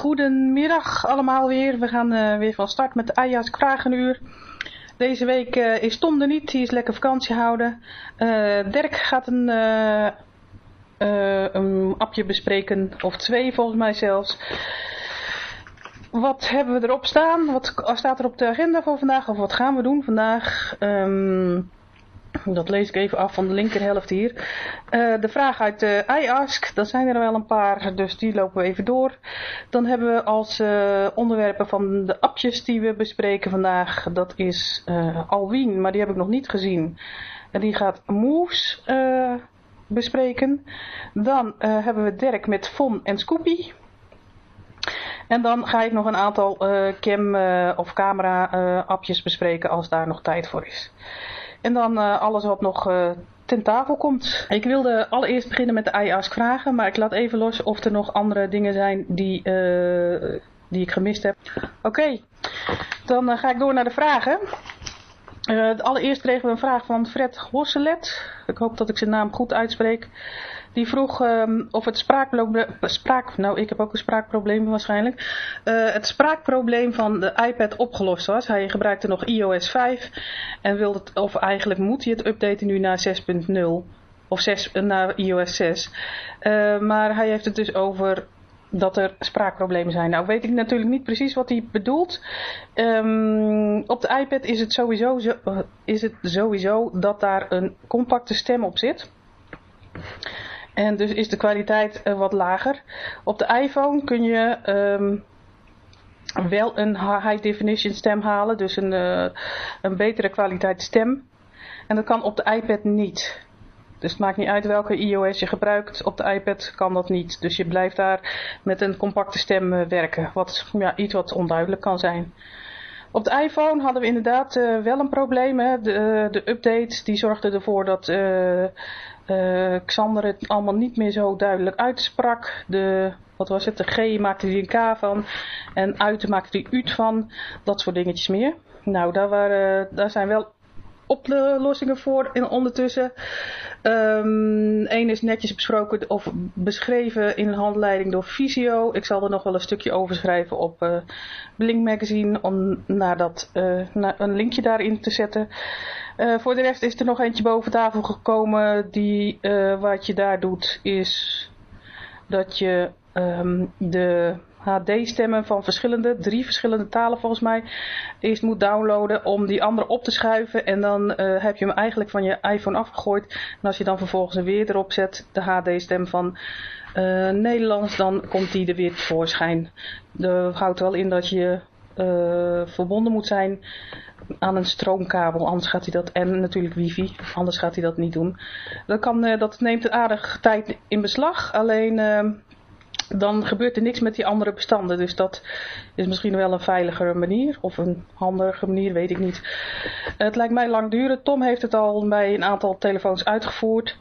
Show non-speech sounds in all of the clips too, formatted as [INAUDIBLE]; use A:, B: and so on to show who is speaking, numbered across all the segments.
A: Goedemiddag allemaal weer. We gaan uh, weer van start met de Ajax Vragenuur. Deze week uh, is Tom er niet, die is lekker vakantie houden. Uh, Dirk gaat een, een appje bespreken, of twee volgens mij zelfs. Wat hebben we erop staan? Wat staat er op de agenda voor vandaag? Of wat gaan we doen vandaag? Um, dat lees ik even af van de linkerhelft hier. Uh, de vraag uit de uh, iAsk, dat zijn er wel een paar, dus die lopen we even door. Dan hebben we als uh, onderwerpen van de appjes die we bespreken vandaag, dat is Alwien, maar die heb ik nog niet gezien. En die gaat Moves bespreken. Dan hebben we Dirk met Von en Scoopy. En dan ga ik nog een aantal cam- of camera-appjes bespreken als daar nog tijd voor is. En dan uh, alles wat nog uh, ten tafel komt. Ik wilde allereerst beginnen met de iAsk vragen, maar ik laat even los of er nog andere dingen zijn die, uh, die ik gemist heb. Oké, okay. dan ga ik door naar de vragen. allereerst kregen we een vraag van Fred Hosselet. Ik hoop dat ik zijn naam goed uitspreek. Die vroeg um, of het spraakprobleem, spraak, nou ik heb ook een spraakprobleem waarschijnlijk, uh, het spraakprobleem van de iPad opgelost was. Hij gebruikte nog iOS 5 en wilde het, of eigenlijk moet hij het updaten nu naar 6.0 of 6, naar iOS 6. Uh, maar hij heeft het dus over dat er spraakproblemen zijn. Nou weet ik natuurlijk niet precies wat hij bedoelt. Um, op de iPad is het, sowieso, is het sowieso dat daar een compacte stem op zit. En dus is de kwaliteit uh, wat lager. Op de iPhone kun je um, wel een high definition stem halen. Dus een, uh, een betere kwaliteit stem. En dat kan op de iPad niet. Dus het maakt niet uit welke iOS je gebruikt. Op de iPad kan dat niet. Dus je blijft daar met een compacte stem uh, werken. Wat ja, iets wat onduidelijk kan zijn. Op de iPhone hadden we inderdaad uh, wel een probleem. Hè. De, uh, de update die zorgde ervoor dat uh, Xander het allemaal niet meer zo duidelijk uitsprak. De, wat was het, de G maakte hij een K van. En uit maakte hij UT van. Dat soort dingetjes meer. Nou, daar, waren, daar zijn wel oplossingen voor in, ondertussen. Eén is netjes besproken of beschreven in een handleiding door Visio. Ik zal er nog wel een stukje over schrijven op uh, Blink Magazine om naar dat, naar een linkje daarin te zetten. Uh, voor de rest is er nog eentje boven tafel gekomen. Die wat je daar doet is dat je um, de HD-stemmen van verschillende, drie verschillende talen volgens mij, eerst moet downloaden om die andere op te schuiven. En dan uh, heb je hem eigenlijk van je iPhone afgegooid. En als je dan vervolgens weer erop zet, de HD-stem van uh, Nederlands, dan komt die er weer tevoorschijn. Dat houdt wel in dat je uh, verbonden moet zijn aan een stroomkabel, anders gaat hij dat, en natuurlijk wifi, anders gaat hij dat niet doen. Dat, kan, dat neemt een aardig tijd in beslag, alleen dan gebeurt er niks met die andere bestanden. Dus dat is misschien wel een veiligere manier. Of een handige manier, weet ik niet. Het lijkt mij lang duren. Tom heeft het al bij een aantal telefoons uitgevoerd.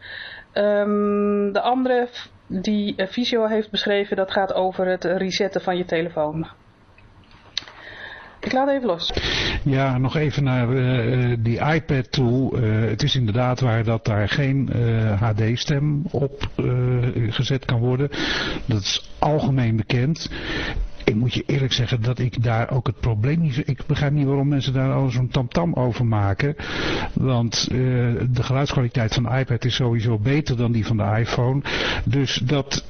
A: Um, de andere die Visio heeft beschreven, dat gaat over het resetten van je telefoon. Ik laat even los.
B: Ja, nog even naar uh, die iPad toe. Uh, het is inderdaad waar dat daar geen HD-stem op gezet kan worden. Dat is algemeen bekend. Ik moet je eerlijk zeggen dat ik daar ook het probleem niet... Ik begrijp niet waarom mensen daar al zo'n tamtam over maken. Want de geluidskwaliteit van de iPad is sowieso beter dan die van de iPhone. Dus dat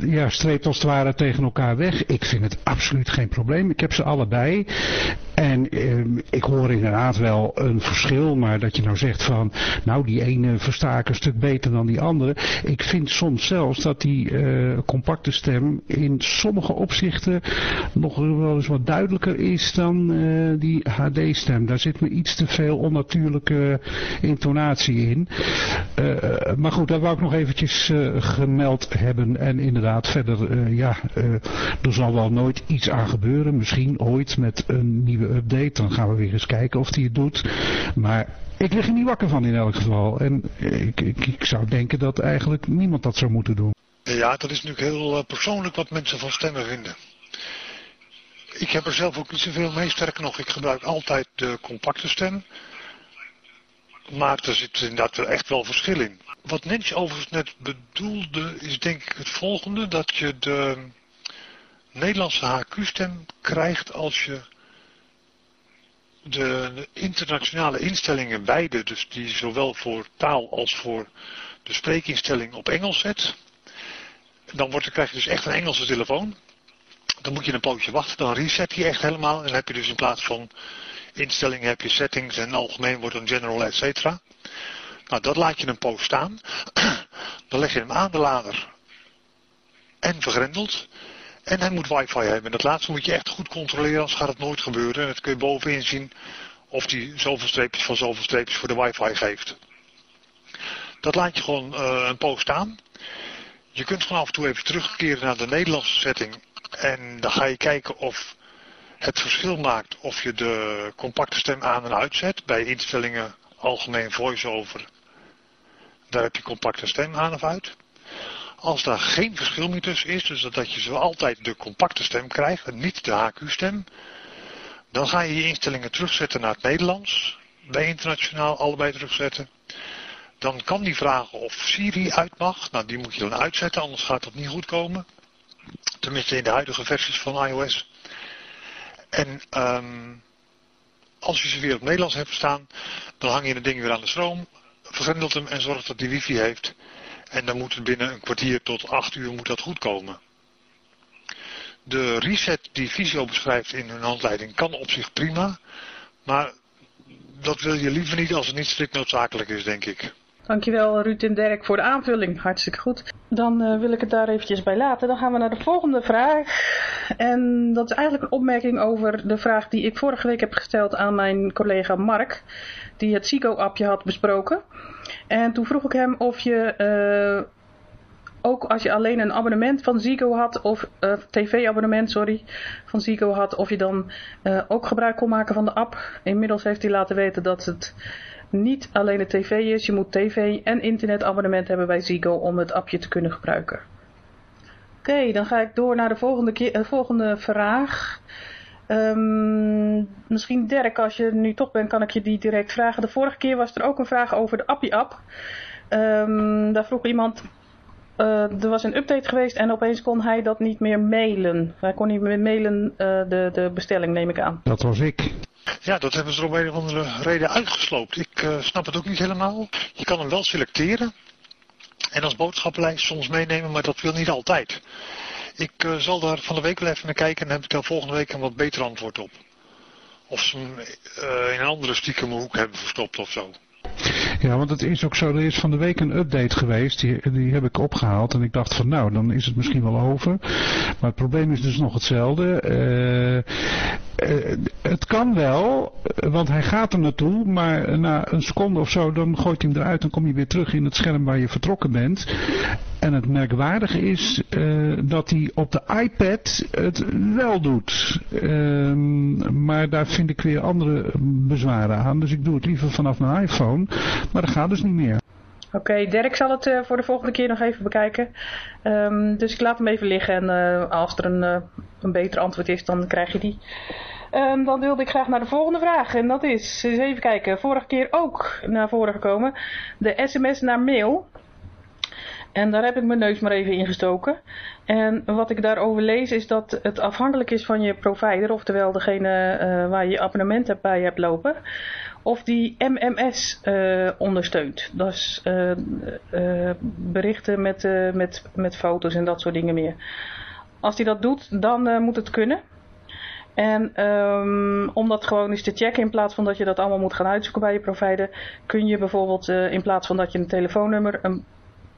B: ja, streept als het ware tegen elkaar weg. Ik vind het absoluut geen probleem. Ik heb ze allebei. En uh, ik hoor inderdaad wel een verschil. Maar dat je nou zegt van... Nou, die ene versta ik een stuk beter dan die andere. Ik vind soms zelfs dat die compacte stem in sommige opzichten nog wel eens wat duidelijker is dan die HD-stem. Daar zit me iets te veel onnatuurlijke intonatie in. Maar goed, dat wou ik nog eventjes gemeld hebben. En inderdaad verder, ja, er zal wel nooit iets aan gebeuren. Misschien ooit met een nieuwe update. Dan gaan we weer eens kijken of die het doet. Maar ik lig er niet wakker van in elk geval. En ik, ik, ik zou denken dat eigenlijk niemand dat zou moeten doen.
C: Ja, dat is natuurlijk heel persoonlijk wat mensen van stemmen vinden. Ik heb er zelf ook niet zoveel mee. Sterker nog, ik gebruik altijd de compacte stem. Maar er zit inderdaad echt wel verschil in. Wat Nens overigens net bedoelde is denk ik het volgende. Dat je de Nederlandse HQ-stem krijgt als je de internationale instellingen beide, dus die zowel voor taal als voor de spreekinstelling op Engels zet. Dan wordt, krijg je dus echt een Engelse telefoon. Dan moet je een pootje wachten, dan reset hij echt helemaal. En dan heb je dus in plaats van instellingen heb je settings en algemeen wordt een general, et cetera. Nou, dat laat je een poos staan. [CLEARS THROAT] Dan leg je hem aan de lader en vergrendeld. En hij moet wifi hebben. En dat laatste moet je echt goed controleren, anders gaat het nooit gebeuren. En dat kun je bovenin zien of hij zoveel streepjes van zoveel streepjes voor de wifi geeft. Dat laat je gewoon uh, een poos staan. Je kunt gewoon af en toe even terugkeren naar de Nederlandse setting en dan ga je kijken of het verschil maakt of je de compacte stem aan en uitzet. Bij instellingen algemeen voice-over. Daar heb je compacte stem aan of uit. Als daar geen verschil meer tussen is, dus dat je zo altijd de compacte stem krijgt en niet de HQ-stem, dan ga je je instellingen terugzetten naar het Nederlands. Bij internationaal allebei terugzetten. Dan kan die vragen of Siri uit mag. Nou, die moet je dan uitzetten, anders gaat dat niet goed komen. Tenminste in de huidige versies van iOS. En um, als je ze weer op Nederlands hebt staan, dan hang je het ding weer aan de stroom, vergrendelt hem en zorgt dat hij wifi heeft. En dan moet het binnen een kwartier tot acht uur moet dat goed komen. De reset die Visio beschrijft in hun handleiding kan op zich prima, maar dat wil je liever niet als het niet strikt noodzakelijk is, denk ik.
A: Dankjewel Ruud en Dirk voor de aanvulling. Hartstikke goed. Dan uh, wil ik het daar eventjes bij laten. Dan gaan we naar de volgende vraag. En dat is eigenlijk een opmerking over de vraag die ik vorige week heb gesteld aan mijn collega Mark. Die het Zico-appje had besproken. En toen vroeg ik hem of je... Uh, ook als je alleen een abonnement van Zico had, of uh, tv-abonnement, sorry, van Zico had, of je dan ook gebruik kon maken van de app. Inmiddels heeft hij laten weten dat het niet alleen de tv is. Je moet tv en internetabonnement hebben bij Ziggo om het appje te kunnen gebruiken. Oké, dan ga ik door naar de volgende, uh, volgende vraag. Um, misschien Dirk, als je nu toch bent, kan ik je die direct vragen. De vorige keer was er ook een vraag over de Appie-app. Um, daar vroeg iemand, uh, er was een update geweest en opeens kon hij dat niet meer mailen. Hij kon niet meer mailen uh, de, de bestelling, neem ik aan.
B: Dat was ik.
C: Ja, dat hebben ze er om een of andere reden uitgesloopt. Ik uh, snap het ook niet helemaal. Je kan hem wel selecteren en als boodschappenlijst soms meenemen, maar dat wil niet altijd. Ik uh, zal daar van de week wel even naar kijken en heb ik daar volgende week een wat beter antwoord op. Of ze hem uh, in een andere stiekem hoek hebben verstopt of zo.
B: Ja, want het is ook zo, er is van de week een update geweest, die, die heb ik opgehaald en ik dacht van nou, dan is het misschien wel over. Maar het probleem is dus nog hetzelfde. Uh, uh, het kan wel, want hij gaat er naartoe, maar na een seconde of zo, dan gooit hij hem eruit en kom je weer terug in het scherm waar je vertrokken bent. En het merkwaardige is uh, dat hij op de iPad het wel doet. Uh, maar daar vind ik weer andere bezwaren aan. Dus ik doe het liever vanaf mijn iPhone. Maar dat gaat dus niet meer.
A: Oké, Dirk zal het uh, voor de volgende keer nog even bekijken. Um, dus ik laat hem even liggen en als er een, een beter antwoord is, dan krijg je die. Um, dan wilde ik graag naar de volgende vraag. En dat is, eens even kijken, vorige keer ook naar voren gekomen. De sms naar mail. En daar heb ik mijn neus maar even ingestoken. En wat ik daarover lees is dat het afhankelijk is van je provider, oftewel degene uh, waar je je abonnement bij hebt lopen, of die MMS uh, ondersteunt. Dat is uh, berichten met, met, met foto's en dat soort dingen meer. Als die dat doet, dan moet het kunnen. En um, om dat gewoon eens te checken, in plaats van dat je dat allemaal moet gaan uitzoeken bij je provider, kun je bijvoorbeeld in plaats van dat je een telefoonnummer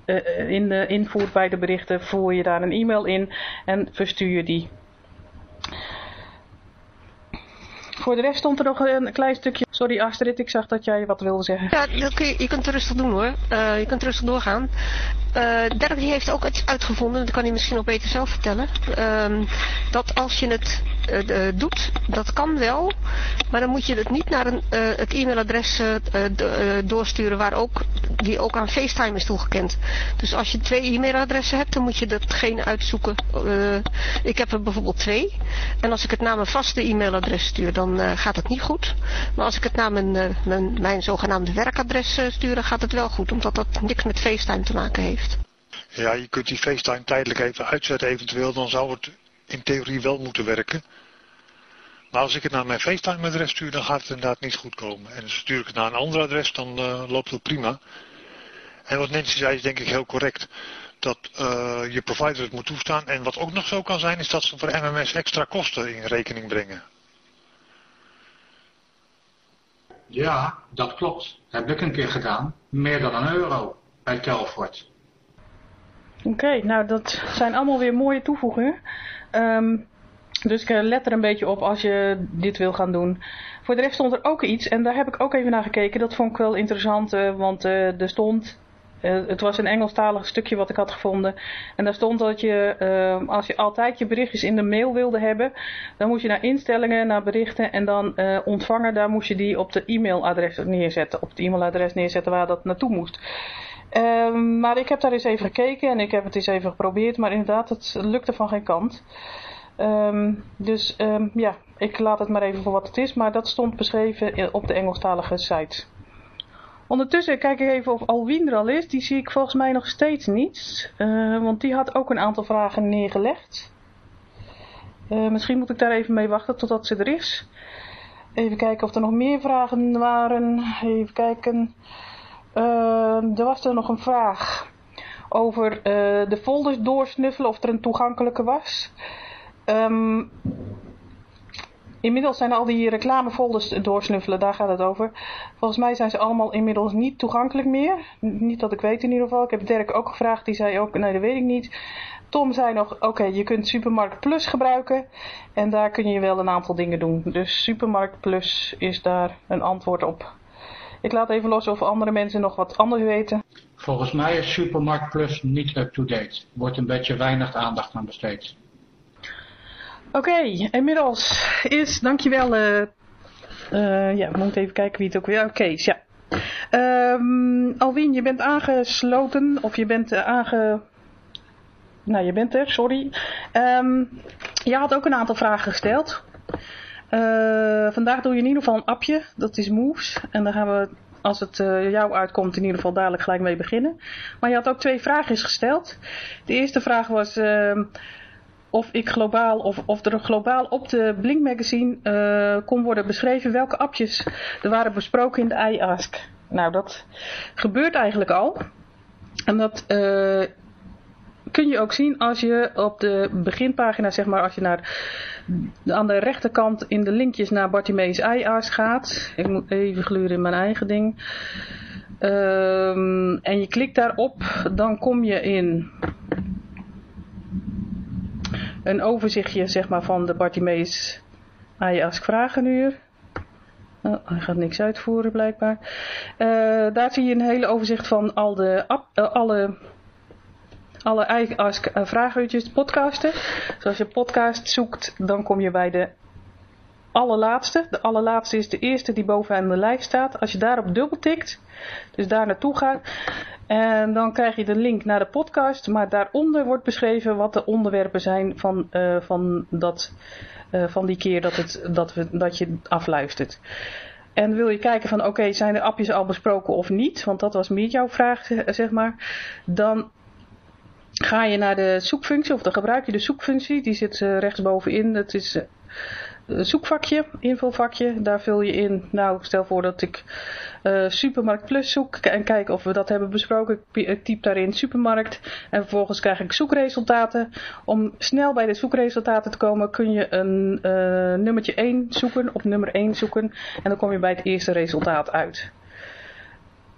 A: uh, in de, invoert bij de berichten, voer je daar een e-mail in en verstuur je die. Voor de rest stond er nog een klein stukje. Sorry Astrid, ik zag dat jij wat wilde zeggen.
D: Ja, kun je, kunt rustig doen hoor. Je kunt rustig doorgaan. Uh, Dirk heeft ook iets uitgevonden, dat kan hij misschien nog beter zelf vertellen. Uh, dat als je het uh, doet, dat kan wel, maar dan moet je het niet naar een, uh, het e-mailadres doorsturen waar ook, die ook aan FaceTime is toegekend. Dus als je twee e-mailadressen hebt, dan moet je datgene uitzoeken. ik heb er bijvoorbeeld twee. En als ik het naar mijn vaste e-mailadres stuur, dan gaat het niet goed. Maar als ik het naar mijn, mijn, mijn zogenaamde werkadres stuur, dan gaat het wel goed, omdat dat niks met FaceTime te maken heeft.
C: Ja, je kunt die FaceTime tijdelijk even uitzetten eventueel, dan zou het in theorie wel moeten werken. Maar als ik het naar mijn FaceTime-adres stuur, dan gaat het inderdaad niet goed komen. En stuur ik het naar een ander adres, dan uh, loopt het prima. En wat Nancy zei is denk ik heel correct. Dat uh, je provider het moet toestaan. En wat ook nog zo kan zijn, is dat ze voor MMS extra kosten in rekening brengen.
E: Ja, dat klopt. Heb ik een keer gedaan. Meer dan een euro bij Telfort.
A: Oké, nou dat zijn allemaal weer mooie toevoegingen. Um, dus let er een beetje op als je dit wil gaan doen. Voor de rest stond er ook iets en daar heb ik ook even naar gekeken. Dat vond ik wel interessant, uh, want uh, er stond... Uh, het was een Engelstalig stukje wat ik had gevonden. En daar stond dat je, ehm, als je altijd je berichtjes in de mail wilde hebben, dan moest je naar instellingen, naar berichten en dan ontvangen, daar moest je die op de e-mailadres neerzetten. Op het e-mailadres neerzetten waar dat naartoe moest. Um, maar ik heb daar eens even gekeken en ik heb het eens even geprobeerd. Maar inderdaad, het lukte van geen kant. Um, dus um, ja, ik laat het maar even voor wat het is. Maar dat stond beschreven op de Engelstalige site. Ondertussen kijk ik even of Alwien er al is. Die zie ik volgens mij nog steeds niet. Uh, want die had ook een aantal vragen neergelegd. Uh, misschien moet ik daar even mee wachten totdat ze er is. Even kijken of er nog meer vragen waren. Even kijken. Uh, er was er nog een vraag over uh, de folders doorsnuffelen, of er een toegankelijke was. Um, inmiddels zijn al die reclamefolders doorsnuffelen, daar gaat het over. Volgens mij zijn ze allemaal inmiddels niet toegankelijk meer. Niet dat ik weet in ieder geval. Ik heb Dirk ook gevraagd, die zei ook, nee dat weet ik niet. Tom zei nog, oké, je kunt Supermarkt Plus gebruiken. En daar kun je wel een aantal dingen doen. Dus Supermarkt Plus is daar een antwoord op. Ik laat even los of andere mensen nog wat anders weten.
E: Volgens mij is Supermarkt Plus niet up-to-date. Wordt een beetje weinig aandacht aan besteed.
A: Oké, okay, inmiddels is, dankjewel, uh, uh, ja, we moeten even kijken wie het ook weer, oké, okay, ja. Um, Alwin, je bent aangesloten, of je bent uh, aange... Nou, je bent er, sorry. Um, je had ook een aantal vragen gesteld. Uh, vandaag doe je in ieder geval een appje, dat is Moves. En daar gaan we, als het uh, jou uitkomt, in ieder geval dadelijk gelijk mee beginnen. Maar je had ook twee vragen gesteld. De eerste vraag was uh, of ik globaal, of, of er globaal op de Blink Magazine uh, kon worden beschreven welke appjes er waren besproken in de iAsk. Nou, dat gebeurt eigenlijk al. En dat kun je ook zien als je op de beginpagina, zeg maar, als je naar aan de rechterkant in de linkjes naar Bartimeus iAsk gaat. Ik moet even gluren in mijn eigen ding. Um, en je klikt daarop, dan kom je in een overzichtje zeg maar, van de Bartimeus iAsk vragenuur. Oh, hij gaat niks uitvoeren blijkbaar. Uh, daar zie je een hele overzicht van al de, uh, alle alle Ask uh, vragenuurtjes podcasten. Dus als je podcast zoekt, dan kom je bij de allerlaatste. De allerlaatste is de eerste die bovenaan de lijst staat. Als je daarop dubbeltikt, dus daar naartoe gaat, en dan krijg je de link naar de podcast. Maar daaronder wordt beschreven wat de onderwerpen zijn van, uh, van, dat, uh, van die keer dat, het, dat, we, dat je afluistert. En wil je kijken van oké, zijn de appjes al besproken of niet? Want dat was meer jouw vraag, zeg maar. Dan ga je naar de zoekfunctie, of dan gebruik je de zoekfunctie. Die zit uh, rechtsbovenin. Dat is uh, een zoekvakje, invulvakje. Daar vul je in, nou stel voor dat ik uh, Supermarkt Plus zoek en kijk of we dat hebben besproken. Ik typ daarin supermarkt en vervolgens krijg ik zoekresultaten. Om snel bij de zoekresultaten te komen kun je een nummertje 1 zoeken, op nummer 1 zoeken. En dan kom je bij het eerste resultaat uit.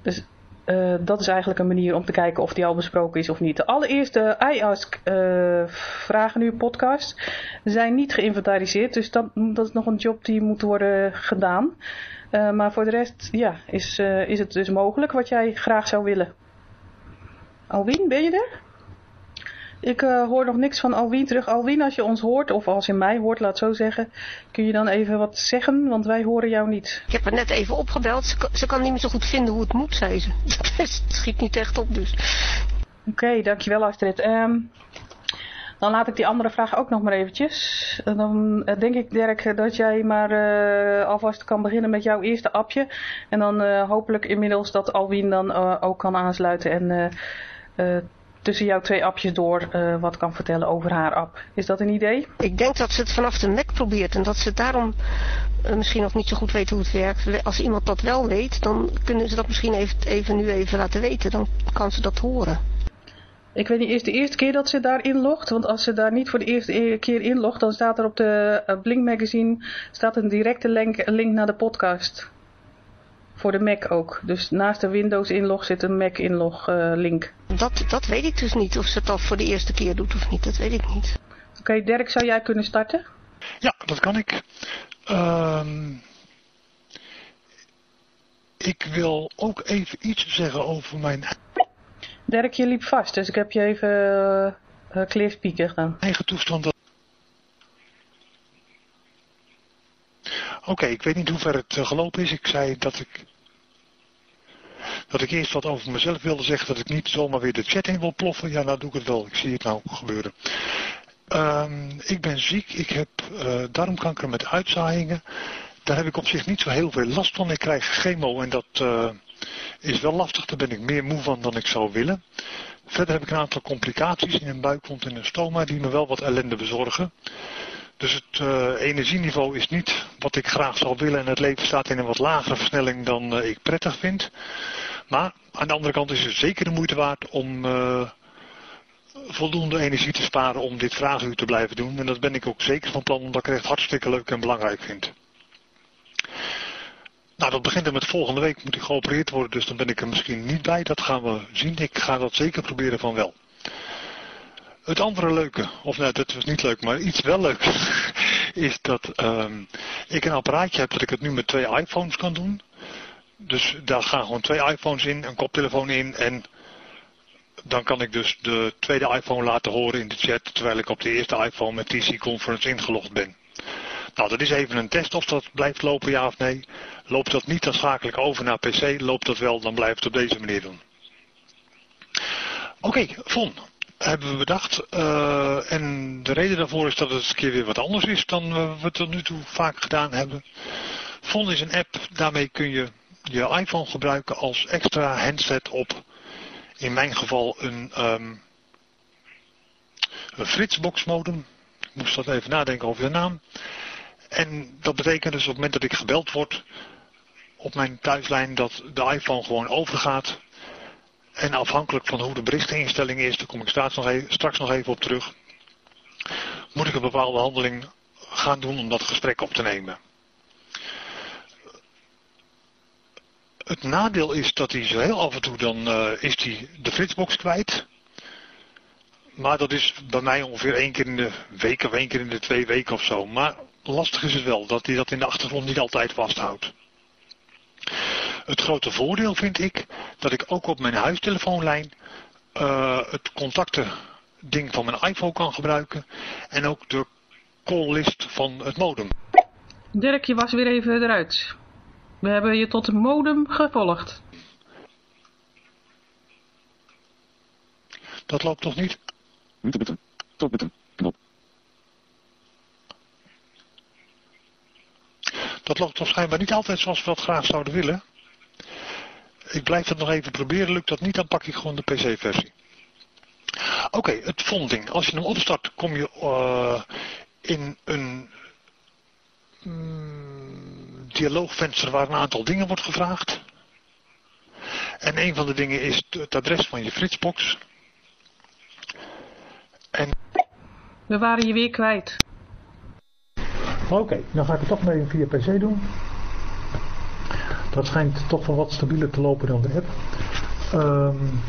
A: Dus uh, dat is eigenlijk een manier om te kijken of die al besproken is of niet. De allereerste iAsk uh, vragen nu podcast zijn niet geïnventariseerd. Dus dat, dat is nog een job die moet worden gedaan. Uh, maar voor de rest ja, is, is het dus mogelijk wat jij graag zou willen. Alwien, ben je er? Ik uh, hoor nog niks van Alwien terug. Alwien, als je ons hoort, of als je mij hoort, laat zo zeggen. Kun je dan even wat zeggen, want wij horen jou niet.
D: Ik heb haar net even opgebeld. Ze, ze kan niet meer zo goed vinden hoe het moet, zei ze. [LAUGHS] het schiet niet echt op, dus.
A: Oké, okay, dankjewel Astrid. Um, dan laat ik die andere vraag ook nog maar eventjes. Dan denk ik, Dirk, dat jij maar uh, alvast kan beginnen met jouw eerste appje. En dan uh, hopelijk inmiddels dat Alwien dan ook kan aansluiten en tussen jouw twee appjes door wat kan vertellen over haar app. Is dat een idee?
D: Ik denk dat ze het vanaf de Mac probeert en dat ze daarom misschien nog niet zo goed weet hoe het werkt. Als iemand dat wel weet, dan kunnen ze dat misschien even, even nu even laten weten. Dan kan ze dat horen.
A: Ik weet niet, is de eerste keer dat ze daar inlogt? Want als ze daar niet voor de eerste keer inlogt, dan staat er op de uh, Blink Magazine staat een directe link, link naar de podcast. Voor de Mac ook. Dus naast de Windows inlog zit een Mac inlog uh, link.
D: Dat, dat weet ik dus niet. Of ze het al voor de eerste keer doet of niet. Dat weet ik niet.
A: Oké, okay, Dirk, zou jij kunnen starten?
C: Ja, dat kan ik. Um, ik wil ook even iets zeggen over mijn
A: Dirk, je liep vast, dus ik heb je even uh, clear speaker gedaan.
C: Eigen toestand. Oké, okay, ik weet niet hoe ver het gelopen is. Ik zei dat ik dat ik eerst wat over mezelf wilde zeggen, dat ik niet zomaar weer de chat in wil ploffen. Ja, nou doe ik het wel. Ik zie het nou gebeuren. Um, ik ben ziek. Ik heb uh, darmkanker met uitzaaiingen. Daar heb ik op zich niet zo heel veel last van. Ik krijg chemo en dat uh, is wel lastig. Daar ben ik meer moe van dan ik zou willen. Verder heb ik een aantal complicaties in een buikwond en een stoma die me wel wat ellende bezorgen. Dus het uh, energieniveau is niet wat ik graag zou willen en het leven staat in een wat lagere versnelling dan uh, ik prettig vind. Maar aan de andere kant is het zeker de moeite waard om uh, voldoende energie te sparen om dit vraaguur te blijven doen. En dat ben ik ook zeker van plan omdat ik het echt hartstikke leuk en belangrijk vind. Nou, dat begint er met volgende week moet ik geopereerd worden, dus dan ben ik er misschien niet bij. Dat gaan we zien. Ik ga dat zeker proberen van wel. Het andere leuke, of nee, dat was niet leuk, maar iets wel leuk, [LAUGHS] is dat um, ik een apparaatje heb dat ik het nu met twee iPhones kan doen. Dus daar gaan gewoon twee iPhones in, een koptelefoon in en dan kan ik dus de tweede iPhone laten horen in de chat, terwijl ik op de eerste iPhone met TC Conference ingelogd ben. Nou, dat is even een test of dat blijft lopen, ja of nee. Loopt dat niet, dan schakel ik over naar PC. Loopt dat wel, dan blijf het op deze manier doen. Oké, okay, Von, hebben we bedacht. Uh, en de reden daarvoor is dat het een keer weer wat anders is dan we tot nu toe vaak gedaan hebben. Von is een app, daarmee kun je je iPhone gebruiken als extra handset op, in mijn geval een, um, een Fritzbox modem. Ik moest dat even nadenken over de naam. En dat betekent dus op het moment dat ik gebeld word op mijn thuislijn dat de iPhone gewoon overgaat. En afhankelijk van hoe de berichteninstelling is, daar kom ik straks nog, even, straks nog even op terug, moet ik een bepaalde handeling gaan doen om dat gesprek op te nemen. Het nadeel is dat hij zo heel af en toe dan uh, is hij de flitsbox kwijt. Maar dat is bij mij ongeveer één keer in de week of één keer in de twee weken of zo. Maar lastig is het wel dat hij dat in de achtergrond niet altijd vasthoudt. Het grote voordeel vind ik dat ik ook op mijn huistelefoonlijn uh, het contacten ding van mijn iPhone kan gebruiken en ook de calllist van het modem.
A: Dirk, je was weer even eruit. We hebben je tot het modem gevolgd.
C: Dat loopt toch niet? Tot knop. Dat loopt toch schijnbaar niet altijd zoals we dat graag zouden willen. Ik blijf het nog even proberen. Lukt dat niet, dan pak ik gewoon de PC-versie. Oké, okay, het fonding. Als je hem opstart, kom je uh, in een mm, dialoogvenster waar een aantal dingen wordt gevraagd. En een van de dingen is het adres van je Fritzbox. En...
A: We waren je weer kwijt.
C: Oké, okay, dan ga ik het toch maar even via PC doen. Dat schijnt toch wel wat stabieler te lopen dan de app. Um,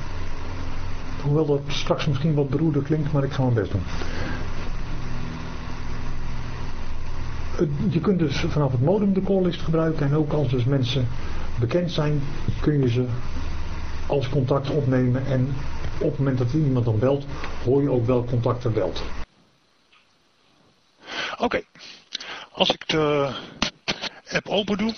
C: hoewel dat straks misschien wat beroerder klinkt, maar ik ga mijn best doen. Je kunt dus vanaf het modem de calllist gebruiken en ook als dus mensen bekend zijn, kun je ze als contact opnemen en
F: op het moment dat iemand dan belt, hoor je ook welk contact er belt.
C: Oké. Als ik de app open doe,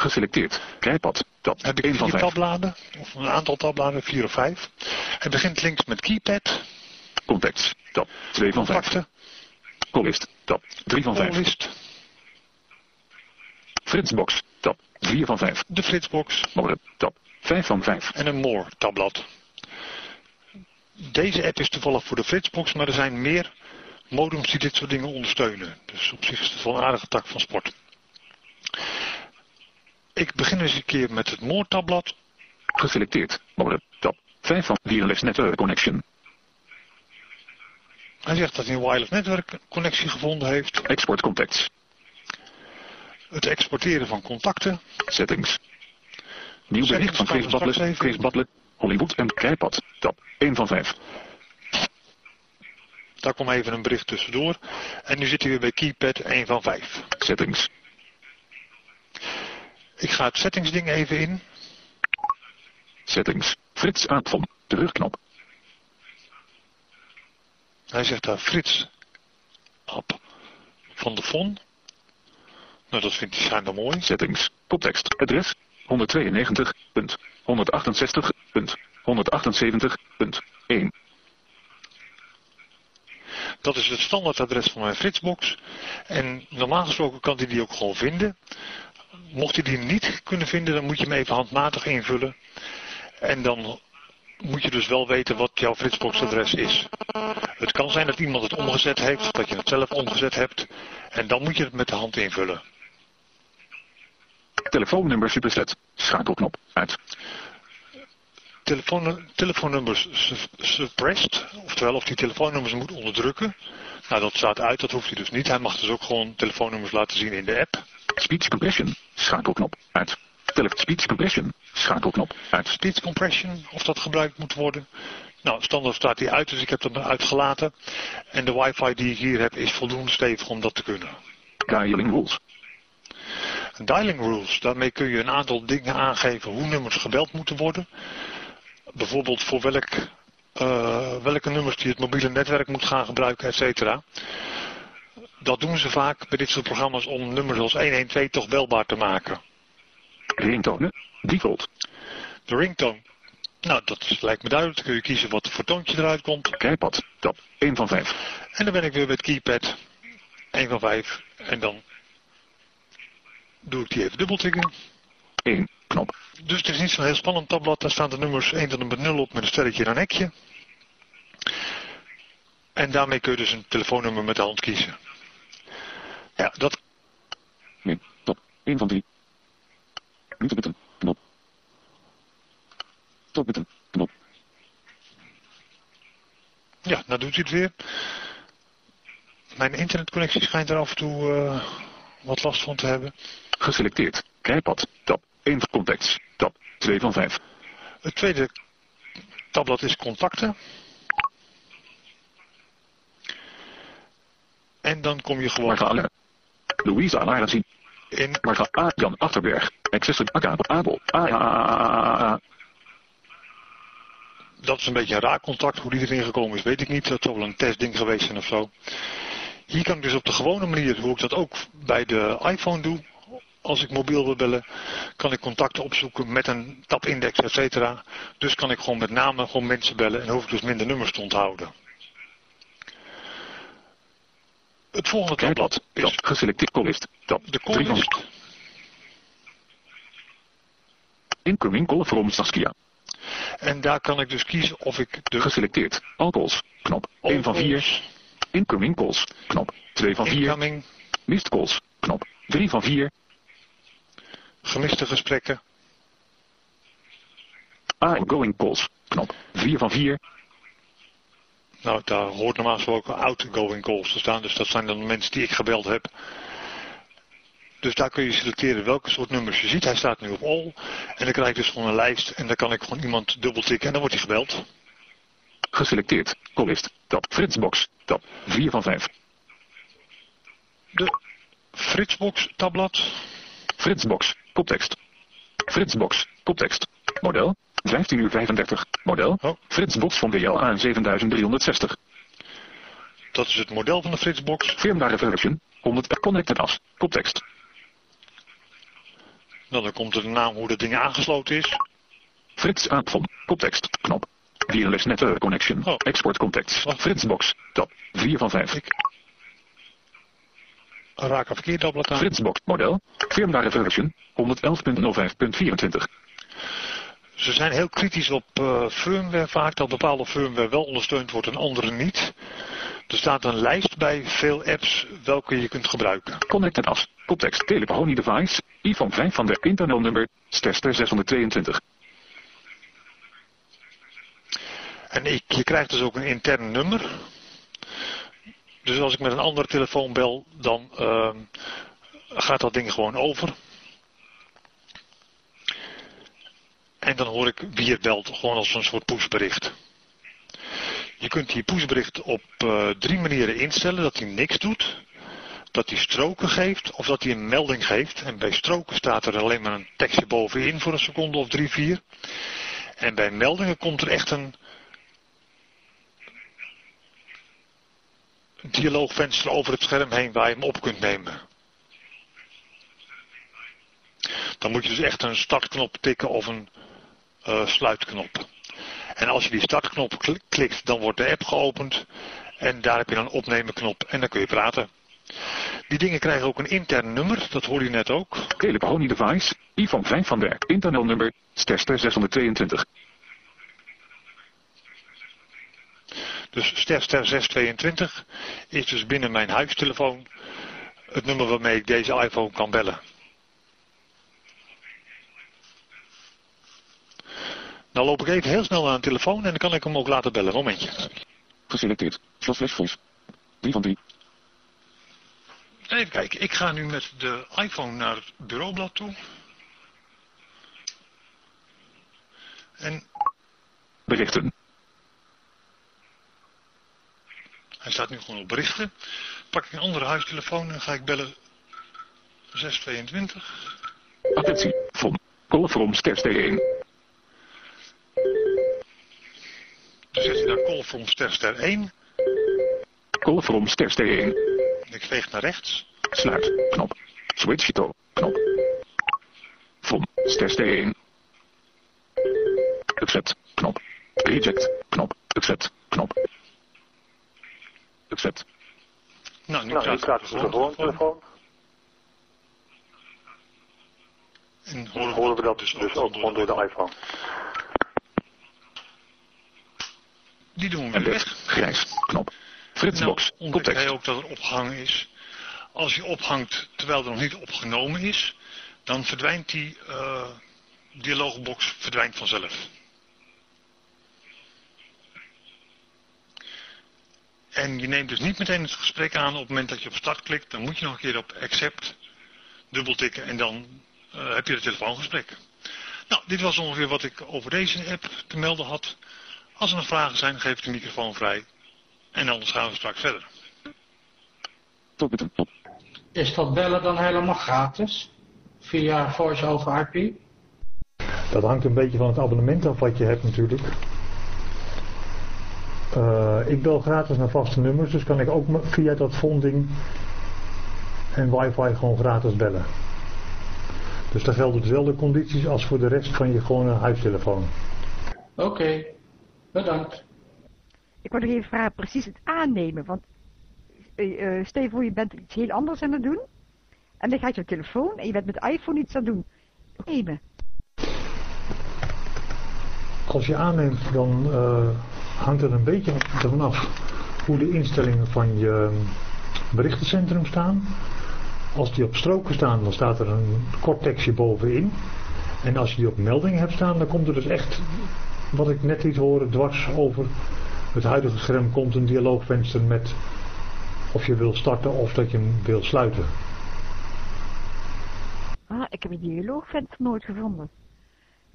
G: Geselecteerd. Krijpad. Tab.
C: heb ik
G: 1 van
C: vier
G: 5.
C: tabbladen, of een aantal tabbladen, vier of vijf. Het begint links met keypad,
G: Contacts. Tab. 2 van 5.
C: contacten,
G: Callist. Tab. 3 van 5.
C: callist,
G: Fritzbox. Tab. 4 van 5.
C: de flitsbox
G: Modem. Tab. 5 van 5.
C: en een more tabblad. Deze app is toevallig voor de flitsbox, maar er zijn meer modems die dit soort dingen ondersteunen. Dus op zich is het wel een aardige tak van sport. Ik begin eens een keer met het more tabblad.
G: Geselecteerd. Modem. Tab. 5 van Wireless Network Connection.
C: Hij zegt dat hij een wireless netwerk connectie gevonden heeft.
G: Export contacts.
C: Het exporteren van contacten.
G: Settings. Nieuw bericht van Chris Butler. Chris Butler. Hollywood en Krijpad. Tab. 1 van 5.
C: Daar kwam even een bericht tussendoor. En nu zit hij weer bij keypad 1 van 5.
G: Settings.
C: Ik ga het settings ding even in.
G: Settings. Frits Aapvon. Terugknop.
C: Hij zegt daar Frits app van de FON. Nou, dat vindt hij schijnbaar mooi.
G: Settings. Koptekst. Adres. 192.168.178.1.
C: Dat is het standaardadres van mijn Fritzbox. En normaal gesproken kan hij die ook gewoon vinden. Mocht hij die niet kunnen vinden, dan moet je hem even handmatig invullen. En dan moet je dus wel weten wat jouw Fritzbox adres is. Het kan zijn dat iemand het omgezet heeft, dat je het zelf omgezet hebt. En dan moet je het met de hand invullen.
G: Telefoonnummer superset. Schakelknop. Uit.
C: Telefoon, telefoonnummers su- suppressed, oftewel of die telefoonnummers moet onderdrukken. Nou, dat staat uit, dat hoeft hij dus niet. Hij mag dus ook gewoon telefoonnummers laten zien in de app.
G: Speech compression. Schakelknop. Uit. Tele speech compression. Schakelknop. Uit.
C: Speech compression, of dat gebruikt moet worden. Nou, standaard staat die uit, dus ik heb dat maar uitgelaten. En de wifi die ik hier heb is voldoende stevig om dat te kunnen.
G: Dialing rules.
C: Dialing rules, daarmee kun je een aantal dingen aangeven hoe nummers gebeld moeten worden. Bijvoorbeeld voor welk, eh, welke nummers die het mobiele netwerk moet gaan gebruiken, et cetera. Dat doen ze vaak bij dit soort programma's om nummers als 112 toch belbaar te maken.
G: Ringtonen. Default.
C: De ringtone. Nou, dat lijkt me duidelijk. Dan kun je kiezen wat voor toontje eruit komt.
G: Krijpad. Tab. 1 van 5.
C: En dan ben ik weer met keypad 1 van 5. En dan doe ik die even dubbeltikken.
G: 1. Knop.
C: Dus het is niet zo'n heel spannend tabblad. Daar staan de nummers 1 tot en met 0 op met een sterretje en een hekje. En daarmee kun je dus een telefoonnummer met de hand kiezen. Ja, dat,
G: Min. Top. 1 van 3. Niet een knop. Met een knop.
C: ja, nou doet hij het weer. Mijn internetconnectie schijnt er af en toe eh, wat last van te hebben.
G: Geselecteerd. Krijpad. Tab. 1 contacts. Tab. 2 van 5.
C: Het tweede tabblad is contacten. En dan kom je gewoon.
G: Louisa Larensie.
C: in
G: Marga A. Jan Achterberg. Accessor Akabel. Abel. A.
C: Dat is een beetje een raar contact. Hoe die erin gekomen is, weet ik niet. Dat zal wel een testding geweest zijn of zo. Hier kan ik dus op de gewone manier, hoe ik dat ook bij de iPhone doe. Als ik mobiel wil bellen, kan ik contacten opzoeken met een tabindex, et cetera. Dus kan ik gewoon met name gewoon mensen bellen en hoef ik dus minder nummers te onthouden. Het volgende tabblad is.
G: Geselecteerd. Callist. Tab.
C: de
G: 3 van
C: callist.
G: Incoming call from Saskia.
C: En daar kan ik dus kiezen of ik de
G: Geselecteerd. All calls. Knop. 1 van 4. Incoming calls. Knop. 2 van 4.
C: incoming,
G: Missed calls. Knop. 3 van 4.
C: gemiste gesprekken,
G: Outgoing calls. Knop. 4 van 4.
C: Nou, daar hoort normaal gesproken outgoing calls te staan. Dus dat zijn dan de mensen die ik gebeld heb. Dus daar kun je selecteren welke soort nummers je ziet. Hij staat nu op all. En dan krijg ik dus gewoon een lijst. En dan kan ik gewoon iemand dubbeltikken en dan wordt hij gebeld.
G: Geselecteerd. Callist. Tab. Fritzbox. Tab. 4 van 5.
C: De Fritzbox tabblad.
G: Fritzbox. Koptekst. Fritzbox. Koptekst. Model. 15 uur 35. Model.
C: Oh.
G: Fritzbox van DLA 7360.
C: Dat is het model van de Fritzbox.
G: Firmware version. 100 connected as. Koptekst.
C: Nou, dan komt er de naam hoe dat ding aangesloten is.
G: Frits aanvon. Koptekst. Knop. Wireless network connection.
C: Oh.
G: Export contact.
C: Oh.
G: Fritzbox. Tab. 4 van 5.
C: Ik raak een verkeerd tablet aan.
G: Fritzbox. Model. Firmware version. 111.05.24.
C: Ze zijn heel kritisch op eh, firmware vaak, dat bepaalde firmware wel ondersteund wordt en andere niet. Er staat een lijst bij veel apps welke je kunt gebruiken.
G: Connected as. Koptekst. Telefonie device. iPhone 5 van de internal nummer. Sterster 622.
C: En ik, je krijgt dus ook een intern nummer. Dus als ik met een andere telefoon bel, dan ehm, gaat dat ding gewoon over. En dan hoor ik wie er belt, gewoon als een soort pushbericht. Je kunt die pushbericht op eh, drie manieren instellen. Dat hij niks doet, dat hij stroken geeft of dat hij een melding geeft. En bij stroken staat er alleen maar een tekstje bovenin voor een seconde of drie, vier. En bij meldingen komt er echt een dialoogvenster over het scherm heen waar je hem op kunt nemen. Dan moet je dus echt een startknop tikken of een eh, sluitknop. En als je die startknop kl- klikt, dan wordt de app geopend. En daar heb je dan een opnemen knop en dan kun je praten. Die dingen krijgen ook een intern nummer, dat hoorde je net ook.
G: Telefonie device. iPhone 5 van de internal nummer. Sterster 622.
C: Dus ster 622 is dus binnen mijn huistelefoon het nummer waarmee ik deze iPhone kan bellen. Nou loop ik even heel snel naar een telefoon en dan kan ik hem ook laten bellen. Momentje.
G: Geselecteerd. Slotflash voice. 3 van 3.
C: Even kijken, ik ga nu met de iPhone naar het bureaublad toe. En
G: Berichten.
C: hij staat nu gewoon op berichten. Pak ik een andere huistelefoon en ga ik bellen 622.
G: Attentie. Von. Call from Sterster 1.
C: Zet hij daar call from ster ster 1.
G: Call from Sterster 1.
C: Ik veeg naar rechts.
G: Sluit. Knop. Switch to. Knop. Von. Sterster 1. Accept. Knop. Reject. Knop. Accept. Knop. Accept.
C: Nou, nu
F: Nou,
C: praat op
F: de telefoon.
C: En
F: horen we dat dus ook gewoon door de iPhone.
C: Die doen we
G: En
C: weer
G: weg. Grijs. Knop. Fritzbox.
C: Nou, ontdekt hij ook dat er opgehangen is. Als je ophangt terwijl er nog niet opgenomen is, dan verdwijnt die eh, dialoogbox verdwijnt vanzelf. En je neemt dus niet meteen het gesprek aan op het moment dat je op start klikt. Dan moet je nog een keer op accept dubbeltikken en dan eh, heb je het telefoongesprek. Nou, dit was ongeveer wat ik over deze app te melden had. Als er nog vragen zijn, geef ik de microfoon vrij. En anders gaan we straks verder.
E: Is dat bellen dan helemaal gratis? Via Voice over IP?
F: Dat hangt een beetje van het abonnement af wat je hebt natuurlijk. Eh, ik bel gratis naar vaste nummers, dus kan ik ook via dat fonding en wifi gewoon gratis bellen. Dus daar gelden dezelfde condities als voor de rest van je gewone huistelefoon.
E: Oké, bedankt.
H: Ik wou nog even vragen, precies het aannemen. Want eh, eh, stel je voor, je bent iets heel anders aan het doen. En dan gaat je telefoon en je bent met iPhone iets aan het doen. Nemen.
F: Als je aanneemt, dan eh, hangt het een beetje ervan af hoe de instellingen van je berichtencentrum staan. Als die op stroken staan, dan staat er een kort tekstje bovenin. En als je die op meldingen hebt staan, dan komt er dus echt, wat ik net liet horen, dwars over het huidige scherm komt een dialoogvenster met of je wil starten of dat je hem wil sluiten.
H: Ah, ik heb een dialoogvenster nooit gevonden.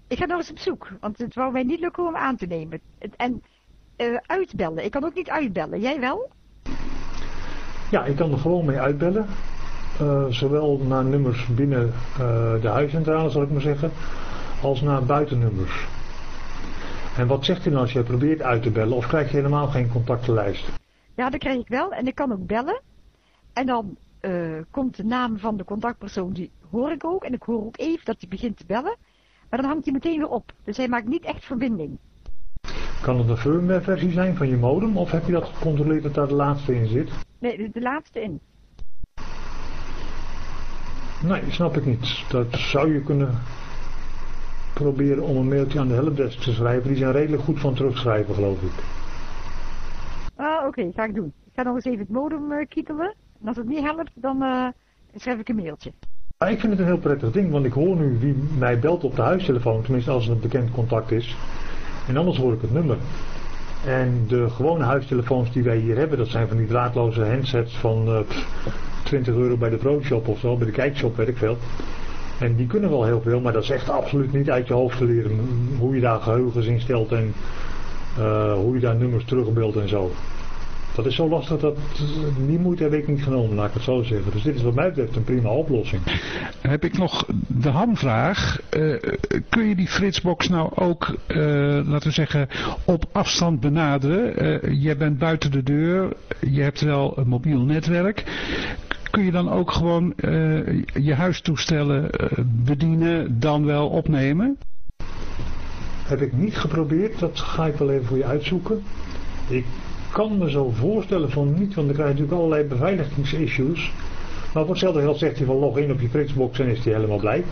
H: Ik ga nog eens op zoek, want het wou mij niet lukken om aan te nemen. En eh, uitbellen, ik kan ook niet uitbellen. Jij wel?
F: Ja, ik kan er gewoon mee uitbellen. Eh, zowel naar nummers binnen eh, de huiscentrale, zal ik maar zeggen, als naar buitennummers.
C: En wat zegt hij dan als je probeert uit te bellen of krijg je helemaal geen contactenlijst?
H: Ja, dat krijg ik wel en ik kan ook bellen. En dan uh, komt de naam van de contactpersoon, die hoor ik ook. En ik hoor ook even dat hij begint te bellen. Maar dan hangt hij meteen weer op. Dus hij maakt niet echt verbinding.
C: Kan het een firmware versie zijn van je modem? Of heb je dat gecontroleerd dat daar de laatste in zit?
H: Nee, de, de laatste in.
C: Nee, snap ik niet. Dat zou je kunnen proberen om een mailtje aan de helpdesk te schrijven. Die zijn redelijk goed van terugschrijven, geloof ik.
H: Ah, oké, ga ik doen. Ik ga nog eens even het modem uh, kietelen. En als het niet helpt, dan uh, schrijf ik een mailtje.
C: Ja, ik vind het een heel prettig ding, want ik hoor nu wie mij belt op de huistelefoon. Tenminste, als het een bekend contact is. En anders hoor ik het nummer. En de gewone huistelefoons die wij hier hebben, dat zijn van die draadloze handsets van uh, 20 euro bij de ProShop of zo, bij de kijkshop, weet ik veel. En die kunnen wel heel veel, maar dat is echt absoluut niet uit je hoofd te leren hoe je daar geheugens instelt en uh, hoe je daar nummers terugbeeldt en zo. Dat is zo lastig dat die moeite heb ik niet genomen, laat ik het zo zeggen. Dus dit is wat mij betreft een prima oplossing.
B: Heb ik nog de hamvraag. Uh, kun je die Fritzbox nou ook, laten we zeggen, op afstand benaderen? Je bent buiten de deur, je hebt wel een mobiel netwerk. Kun je dan ook gewoon je huistoestellen bedienen, dan wel opnemen?
C: Heb ik niet geprobeerd, dat ga ik wel even voor je uitzoeken. Ik kan me zo voorstellen van niet, want dan krijg je natuurlijk allerlei beveiligingsissues. Maar voor hetzelfde geld zegt hij van log in op je Fritzbox en is hij helemaal blij.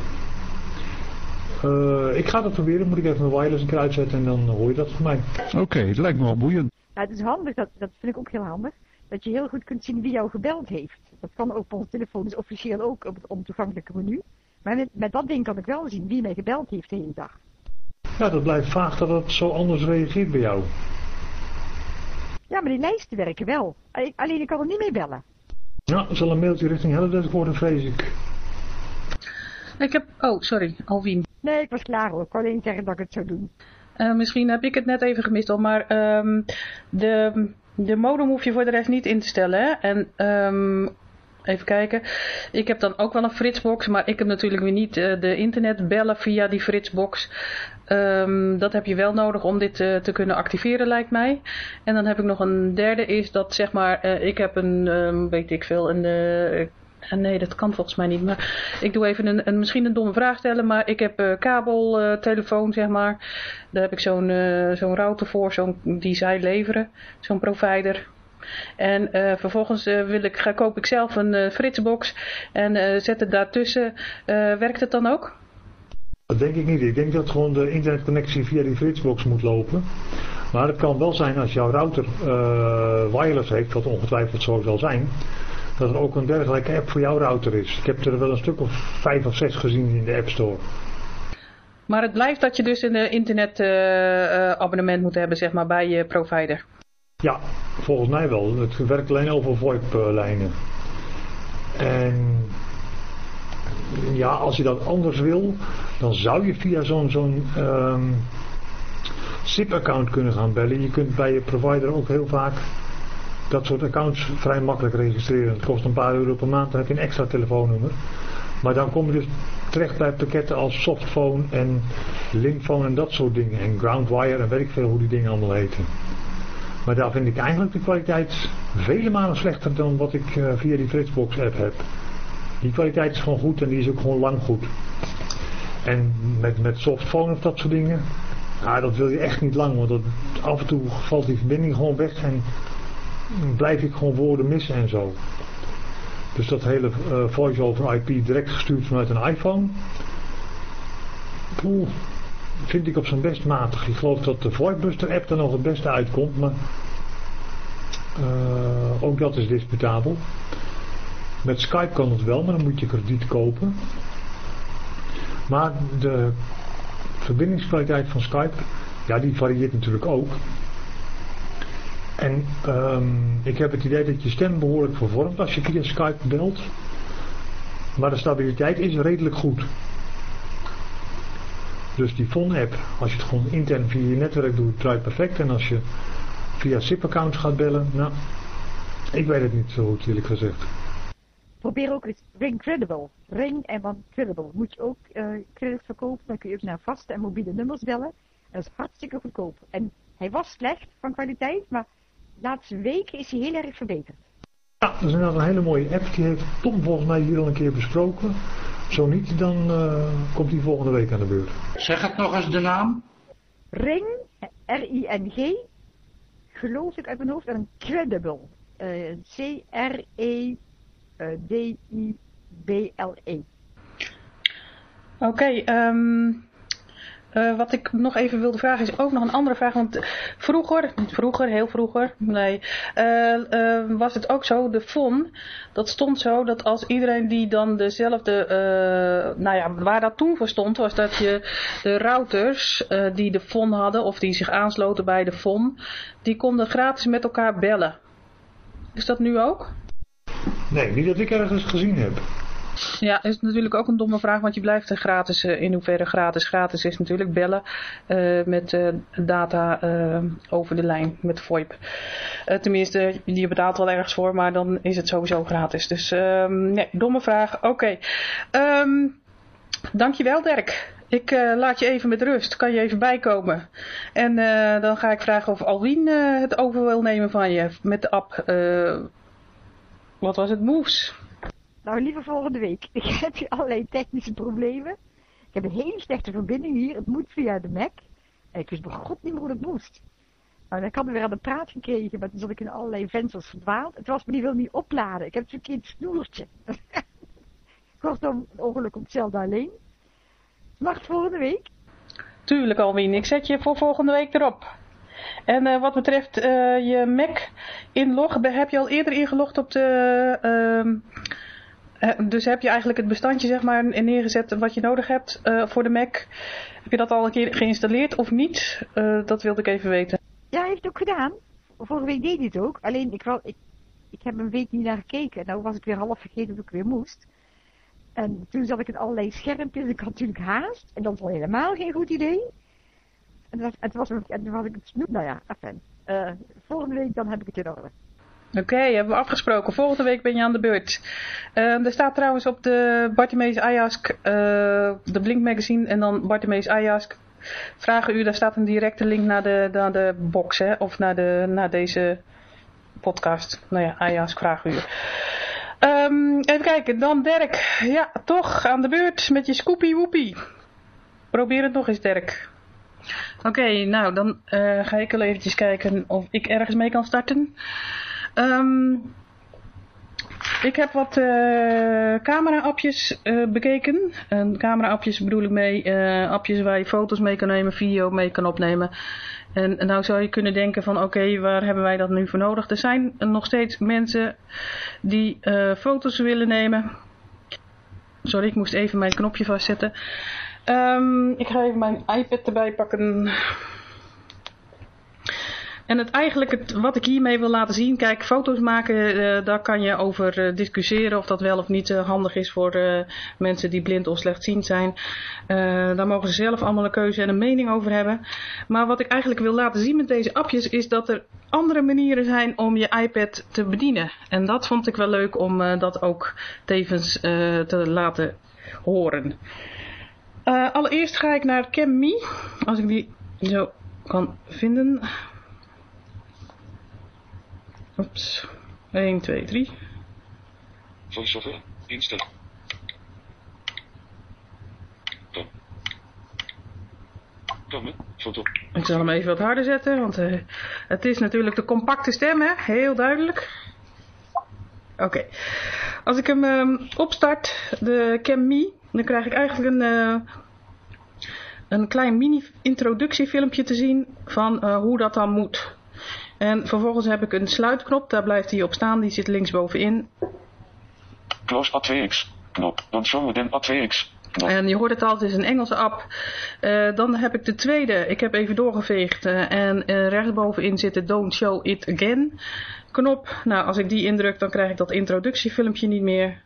C: Uh, ik ga dat proberen, moet ik even mijn wireless een keer uitzetten en dan hoor je dat van mij.
B: Oké, okay, het lijkt me wel boeiend.
H: Ja, het is handig, dat, dat vind ik ook heel handig, dat je heel goed kunt zien wie jou gebeld heeft. Dat kan ook op onze telefoon, is officieel ook op het ontoegankelijke menu. Maar met, met dat ding kan ik wel zien wie mij gebeld heeft de hele dag.
C: Ja, dat blijft vaag dat het zo anders reageert bij jou.
H: Ja, maar die lijsten werken wel. Alleen ik kan er niet mee bellen.
C: Ja, zal een mailtje richting helpdesk worden, vrees ik.
A: Ik heb... Oh, sorry, Alwien.
H: Nee, ik was klaar hoor. Ik kon alleen zeggen dat ik het zou doen.
A: Uh, misschien heb ik het net even gemist al, maar um, de, de modem hoef je voor de rest niet in te stellen. Hè? En um, Even kijken. Ik heb dan ook wel een Fritzbox, maar ik heb natuurlijk weer niet uh, de internet bellen via die Fritzbox. Um, dat heb je wel nodig om dit uh, te kunnen activeren, lijkt mij. En dan heb ik nog een derde, is dat zeg maar, uh, ik heb een, um, weet ik veel, een... nee, dat kan volgens mij niet. Maar ik doe even een, een misschien een domme vraag stellen. Maar ik heb uh, kabeltelefoon, zeg maar. Daar heb ik zo'n zo'n router voor, zo'n die zij leveren. Zo'n provider. En vervolgens wil ik, ga, koop ik zelf een uh, Fritzbox en zet het daartussen. werkt het dan ook?
C: Dat denk ik niet. Ik denk dat gewoon de internetconnectie via die Fritzbox moet lopen. Maar het kan wel zijn als jouw router wireless heeft, wat ongetwijfeld zo zal zijn, dat er ook een dergelijke app voor jouw router is. Ik heb er wel een stuk of vijf of zes gezien in de App Store.
A: Maar het blijft dat je dus een internetabonnement moet hebben, zeg maar, bij je provider.
C: Ja, volgens mij wel. Het werkt alleen over VoIP-lijnen. En ja, als je dat anders wil, dan zou je via zo'n zo'n um, SIP-account kunnen gaan bellen. Je kunt bij je provider ook heel vaak dat soort accounts vrij makkelijk registreren. Het kost een paar euro per maand, dan heb je een extra telefoonnummer. Maar dan kom je dus terecht bij pakketten als softphone en linkphone en dat soort dingen. En groundwire en weet ik veel hoe die dingen allemaal heten. Maar daar vind ik eigenlijk de kwaliteit vele malen slechter dan wat ik uh, via die Fritzbox app heb. Die kwaliteit is gewoon goed en die is ook gewoon lang goed. En met, met softphone of dat soort dingen, dat wil je echt niet lang, want dat, af en toe valt die verbinding gewoon weg en blijf ik gewoon woorden missen en zo. Dus dat hele uh, voice over IP direct gestuurd vanuit een iPhone, poeh, vind ik op zijn best matig. Ik geloof dat de VoIPbuster app er nog het beste uitkomt, maar uh, ook dat is disputabel. Met Skype kan het wel, maar dan moet je krediet kopen. Maar de verbindingskwaliteit van Skype, ja die varieert natuurlijk ook. En um, ik heb het idee dat je stem behoorlijk vervormt als je via Skype belt. Maar de stabiliteit is redelijk goed. Dus die Phone-app, als je het gewoon intern via je netwerk doet, draait perfect. En als je via SIP-accounts gaat bellen, nou, ik weet het niet zo goed eerlijk gezegd.
H: Probeer ook eens Ring Credible. Ring en dan Credible. Moet je ook uh, credit verkopen, dan kun je ook naar vaste en mobiele nummers bellen. dat is hartstikke goedkoop. En hij was slecht van kwaliteit, maar laatste weken is hij heel erg verbeterd.
F: Ja, dat is inderdaad een hele mooie app. Die heeft Tom volgens mij hier al een keer besproken. Zo niet, dan eh, komt hij volgende week aan de beurt.
E: Zeg het nog eens de naam.
H: Ring, R-I-N-G, geloof ik uit mijn hoofd, en een Credible. Eh, C-R-E-D-I-B-L-E.
A: Oké, ehm, eh, wat ik nog even wilde vragen is ook nog een andere vraag. Want vroeger, vroeger, heel vroeger, nee, eh, eh, was het ook zo, de FON, dat stond zo dat als iedereen die dan dezelfde, nou ja, waar dat toen voor stond, was dat je de routers die de FON hadden of die zich aansloten bij de FON, die konden gratis met elkaar bellen. Is dat nu ook?
F: Nee, niet dat ik ergens gezien heb.
A: Ja, is natuurlijk ook een domme vraag, want je blijft er gratis, eh, in hoeverre gratis. Gratis is natuurlijk bellen eh, met eh, data over de lijn, met VoIP. Tenminste, je betaalt wel ergens voor, maar dan is het sowieso gratis. Dus ehm, nee, domme vraag. Oké. Ehm, dankjewel Dirk. Ik laat je even met rust. Kan je even bijkomen. En dan ga ik vragen of Alwien eh, het over wil nemen van je met de app. wat was het? Moves.
H: Nou, liever volgende week. [LAUGHS] Ik heb hier allerlei technische problemen. Ik heb een hele slechte verbinding hier. Het moet via de Mac. En ik wist bij god niet meer hoe dat moest. Nou, dan kan er weer aan de praat gekregen, maar toen zat ik in allerlei vensters verdwaald. Het was me die wil niet opladen. Ik heb het verkeerd snoertje. [LAUGHS] Kortom, een ongeluk op hetzelfde alleen. Wacht volgende week.
A: Tuurlijk Alwien, ik zet je voor volgende week erop. En eh, wat betreft eh, je Mac inlog, heb je al eerder ingelogd op de... ehm, eh, dus heb je eigenlijk het bestandje zeg maar neergezet wat je nodig hebt eh, voor de Mac. Heb je dat al een keer geïnstalleerd of niet? Eh, dat wilde ik even weten.
H: Ja, hij heeft het ook gedaan. Vorige week deed hij het ook. Alleen, ik, wou, ik, heb een week niet naar gekeken. Nou was ik weer half vergeten dat ik weer moest. En toen zat ik in allerlei schermpjes. Ik had natuurlijk haast. En dat was al helemaal geen goed idee. En, en, toen, was, en toen was ik het snoep. Nou ja, enfin. Eh, volgende week dan heb ik het in orde.
A: Oké, hebben we afgesproken. Volgende week ben je aan de beurt. Eh, er staat trouwens op de Bartimeus Ayask, eh, de Blink Magazine en dan Bartimeus Ayask. Vragen u, daar staat een directe link naar de, naar de box, hè? Of naar, de, naar deze podcast. Nou ja, Ayask vragen u. Ehm, even kijken, dan Dirk. Ja, toch aan de beurt met je scoopie woepie. Probeer het nog eens, Dirk. Oké, nou dan eh, ga ik wel eventjes kijken of ik ergens mee kan starten. Ehm, ik heb wat eh camera-appjes eh, bekeken. En camera-appjes bedoel ik mee eh, appjes waar je foto's mee kan nemen, video mee kan opnemen. En, nou zou je kunnen denken van oké, waar hebben wij dat nu voor nodig? Er zijn nog steeds mensen die foto's willen nemen. Sorry, ik moest even mijn knopje vastzetten. Ehm, ik ga even mijn iPad erbij pakken. En het eigenlijk het, wat ik hiermee wil laten zien, kijk, foto's maken, eh, daar kan je over eh, discussiëren of dat wel of niet eh, handig is voor mensen die blind of slechtziend zijn. Daar mogen ze zelf allemaal een keuze en een mening over hebben. Maar wat ik eigenlijk wil laten zien met deze appjes is dat er andere manieren zijn om je iPad te bedienen. En dat vond ik wel leuk om dat ook tevens te laten horen. Allereerst ga ik naar CamMe, als ik die zo kan vinden. Oeps. 1, 2, 3.
I: VoiceOver. Foto.
A: Ik zal hem even wat harder zetten, want eh, het is natuurlijk de compacte stem, hè? heel duidelijk. Oké. Als ik hem ehm, opstart, de CamMe, dan krijg ik eigenlijk een, eh, een klein mini-introductiefilmpje te zien van eh, hoe dat dan moet. En vervolgens heb ik een sluitknop, daar blijft hij op staan, die zit linksbovenin.
I: Close A2X. Knop. Dan show we den A2X. Knop.
A: En je hoort het al, het is een Engelse app. Eh, dan heb ik de tweede, ik heb even doorgeveegd. eh, en eh, rechtsbovenin zit de Don't Show It Again knop. Nou, als ik die indruk, dan krijg ik dat introductiefilmpje niet meer.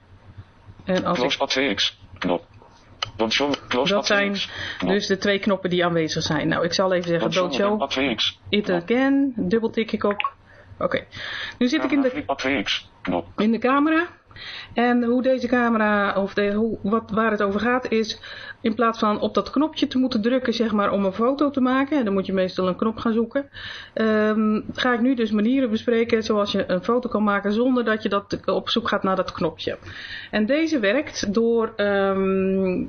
A: En als ik,
I: Close A2X. Knop.
A: Dat zijn
I: A2X. Knop.
A: dus de twee knoppen die aanwezig zijn. Nou, ik zal even zeggen, Don't
I: show we
A: Show
I: den A2X.
A: It Again. Dubbel tik ik op. Oké, nu zit ik in de
I: A2X. Knop.
A: in de camera. En hoe deze camera, of de, hoe, wat, waar het over gaat, is in plaats van op dat knopje te moeten drukken, zeg maar, om een foto te maken, en dan moet je meestal een knop gaan zoeken, ehm, ga ik nu dus manieren bespreken zoals je een foto kan maken zonder dat je dat op zoek gaat naar dat knopje. En deze werkt door ehm,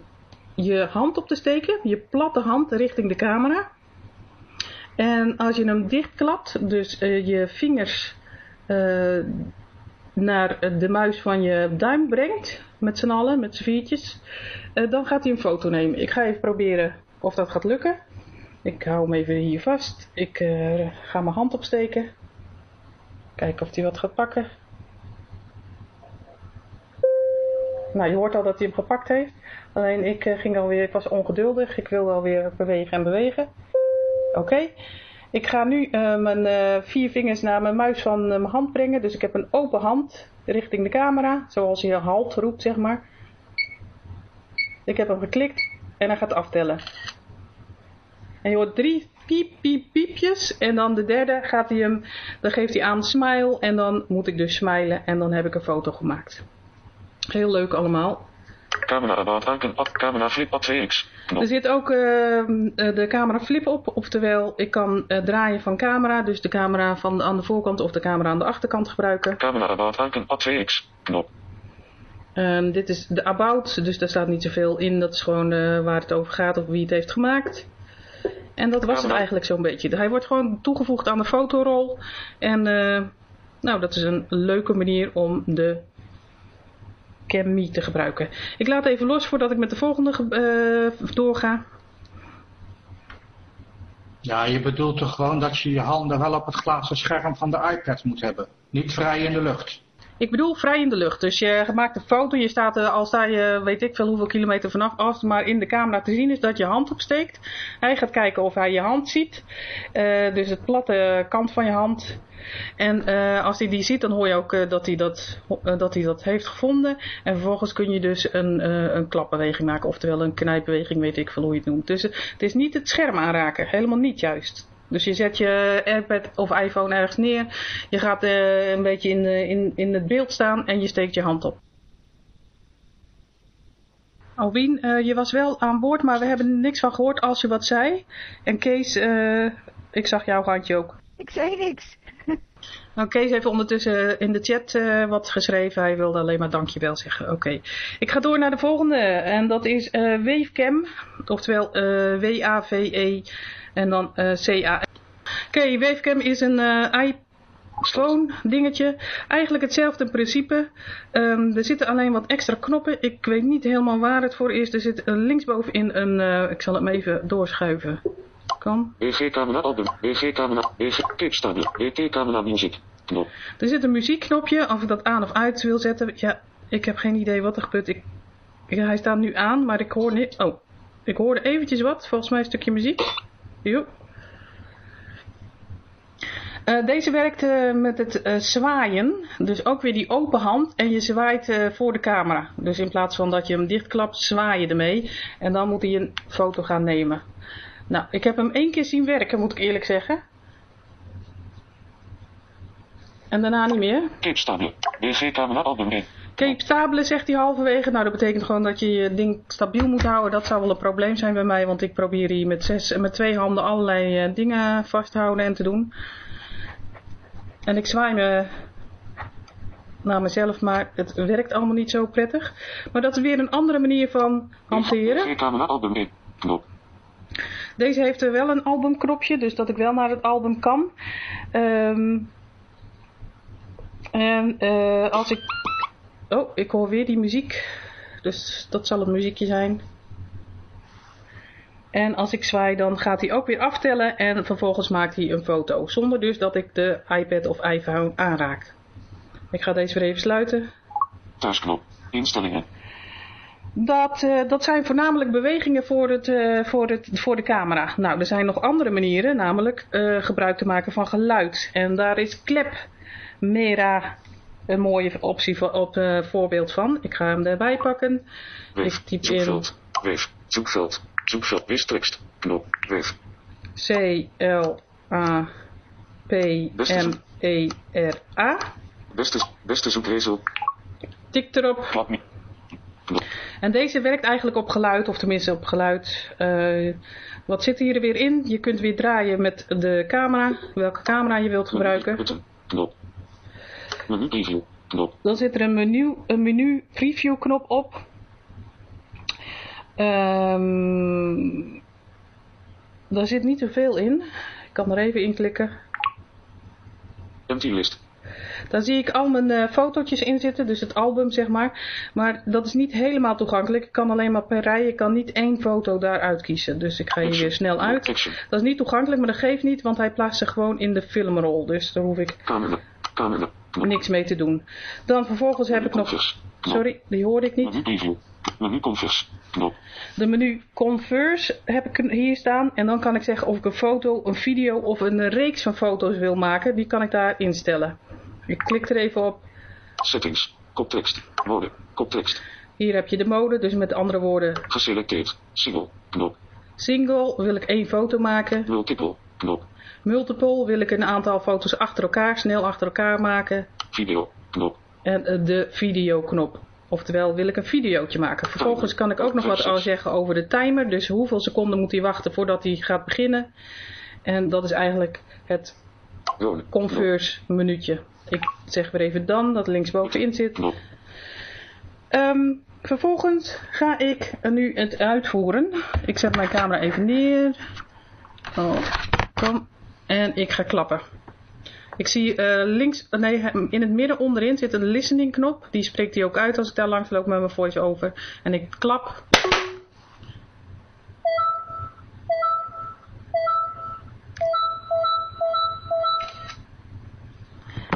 A: je hand op te steken, je platte hand richting de camera. En als je hem dichtklapt, dus eh, je vingers eh, naar de muis van je duim brengt, met z'n allen, met z'n viertjes, eh, dan gaat hij een foto nemen. Ik ga even proberen of dat gaat lukken. Ik hou hem even hier vast. Ik ga mijn hand opsteken. Kijken of hij wat gaat pakken. Nou, je hoort al dat hij hem gepakt heeft. Alleen ik ging alweer, ik was ongeduldig. Ik wilde alweer bewegen en bewegen. Oké. Ik ga nu uh, mijn uh, vier vingers naar mijn muis van mijn hand brengen. Dus ik heb een open hand richting de camera. Zoals je halt roept, zeg maar. Ik heb hem geklikt en hij gaat aftellen. En je hoort drie piep, piep, piepjes. En dan de derde gaat hij hem, dan geeft hij aan smile. En dan moet ik dus smilen en dan heb ik een foto gemaakt. Heel leuk allemaal.
I: Camera about icon, camera flip 2x.
A: Er zit ook uh, de camera flip op, oftewel ik kan uh, draaien van camera, dus de camera van aan de voorkant of de camera aan de achterkant gebruiken.
I: Camera about icon 2x knop.
A: Um, dit is de about, dus daar staat niet zoveel in, dat is gewoon uh, waar het over gaat of wie het heeft gemaakt. En dat was camera. het eigenlijk zo'n beetje. Hij wordt gewoon toegevoegd aan de fotorol en nou dat is een leuke manier om de CamMe te gebruiken. Ik laat even los voordat ik met de volgende uh, doorga.
E: Ja, je bedoelt toch gewoon dat je je handen wel op het glazen scherm van de iPad moet hebben. Niet vrij in de lucht.
A: Ik bedoel vrij in de lucht. Dus je maakt een foto, je staat al sta je weet ik veel hoeveel kilometer vanaf af, maar in de camera te zien is dat je hand opsteekt. Hij gaat kijken of hij je hand ziet. Uh, dus het platte kant van je hand. En uh, als hij die ziet, dan hoor je ook uh, dat, hij dat, dat hij dat heeft gevonden. En vervolgens kun je dus een, een klapbeweging maken, oftewel een knijpbeweging, weet ik veel hoe je het noemt. Dus het is niet het scherm aanraken, helemaal niet juist. Dus je zet je iPad of iPhone ergens neer, je gaat een beetje in, in, in het beeld staan en je steekt je hand op. Alwien, je was wel aan boord, maar we hebben niks van gehoord als je wat zei. En Kees, ik zag jouw handje ook.
H: Ik zei niks. [LAUGHS]
A: Nou, Kees heeft ondertussen in de chat uh, wat geschreven. Hij wilde alleen maar dankjewel zeggen. Oké. Okay. Ik ga door naar de volgende. En dat is uh, Wavecam. Oftewel uh, W-A-V-E en dan C-A. Oké, okay, Wavecam is een iPhone dingetje. Eigenlijk hetzelfde principe. Um, er zitten alleen wat extra knoppen. Ik weet niet helemaal waar het voor is. Er zit linksbovenin een... ik zal het even doorschuiven kan.
I: BG camera album, BG camera, BG tipstanden, BT camera muziek, knop.
A: Er zit een muziekknopje, of ik dat aan of uit wil zetten. Ja, ik heb geen idee wat er gebeurt. Ik, ik, hij staat nu aan, maar ik hoor niet... Oh, ik hoorde eventjes wat, volgens mij een stukje muziek. Uh, deze werkt met het uh, zwaaien, dus ook weer die open hand en je zwaait voor de camera. Dus in plaats van dat je hem dichtklapt, zwaai je ermee en dan moet hij een foto gaan nemen. Nou, ik heb hem één keer zien werken, moet ik eerlijk zeggen. En daarna niet meer.
I: Cape Stable, BG-camera album 1.
A: Cape zegt hij halverwege. Nou, dat betekent gewoon dat je je ding stabiel moet houden. Dat zou wel een probleem zijn bij mij, want ik probeer hier met, zes, met twee handen allerlei uh, dingen vasthouden en te doen. En ik zwaai me naar mezelf, maar het werkt allemaal niet zo prettig. Maar dat is weer een andere manier van hanteren.
I: BG-camera album 1, knop.
A: Deze heeft er wel een albumknopje, dus dat ik wel naar het album kan. Um, en uh, als ik... Oh, ik hoor weer die muziek. Dus dat zal het muziekje zijn. En als ik zwaai, dan gaat hij ook weer aftellen en vervolgens maakt hij een foto. Zonder dus dat ik de iPad of iPhone aanraak. Ik ga deze weer even sluiten.
I: Thuisknop, instellingen.
A: Dat, uh, dat zijn voornamelijk bewegingen voor, het, uh, voor, het, voor de camera. Nou, er zijn nog andere manieren, namelijk uh, gebruik te maken van geluid. En daar is Klep Mera een mooie optie voor, op voorbeeld van. Ik ga hem erbij pakken.
I: Wave,
A: Ik typ
I: zoekveld, in... Zoekveld, zoekveld, wistekst, knop, wave.
A: C-L-A-P-M-E-R-A.
I: Beste, beste zoekwezel.
A: Tik erop.
I: Klap.
A: En deze werkt eigenlijk op geluid, of tenminste op geluid. Eh, wat zit hier weer in? Je kunt weer draaien met de camera, welke camera je wilt gebruiken.
I: Knop. Menu preview. Knop.
A: Dan zit er een menu, een menu preview knop op. Ehm daar zit niet zoveel in. Ik kan er even in klikken.
I: Empty list.
A: Daar zie ik al mijn eh, fotootjes in zitten, dus het album zeg maar. Maar dat is niet helemaal toegankelijk. Ik kan alleen maar per rij, ik kan niet één foto daaruit kiezen. Dus ik ga hier weer snel uit. Dat is niet toegankelijk, maar dat geeft niet, want hij plaatst ze gewoon in de filmrol. Dus daar hoef ik
I: Camera. Camera.
A: Niks mee te doen. Dan vervolgens heb ik nog... Sorry, die hoorde ik niet.
I: Menu converse. Knop.
A: De menu Converse heb ik hier staan. En dan kan ik zeggen of ik een foto, een video of een reeks van foto's wil maken. Die kan ik daar instellen. Ik klik er even op.
I: Settings. Koptekst. Woorden. Koptekst.
A: Hier heb je de mode, dus met andere woorden.
I: Geselecteerd. Single. Knop.
A: Single wil ik één foto maken.
I: Multiple. Knop.
A: Multiple wil ik een aantal foto's achter elkaar, snel achter elkaar maken.
I: Video. Knop.
A: En eh, de videoknop. Oftewel wil ik een videootje maken. Vervolgens kan ik ook nog wat al zeggen over de timer. Dus hoeveel seconden moet hij wachten voordat hij gaat beginnen. En dat is eigenlijk het. Converse minuutje. Ik zeg weer even dan, dat linksbovenin zit. Ehm, vervolgens ga ik nu het uitvoeren. Ik zet mijn camera even neer. Oh, En ik ga klappen. Ik zie eh, links, nee, in het midden onderin zit een listening knop. Die spreekt hij ook uit als ik daar langs loop met mijn voice over. En ik klap.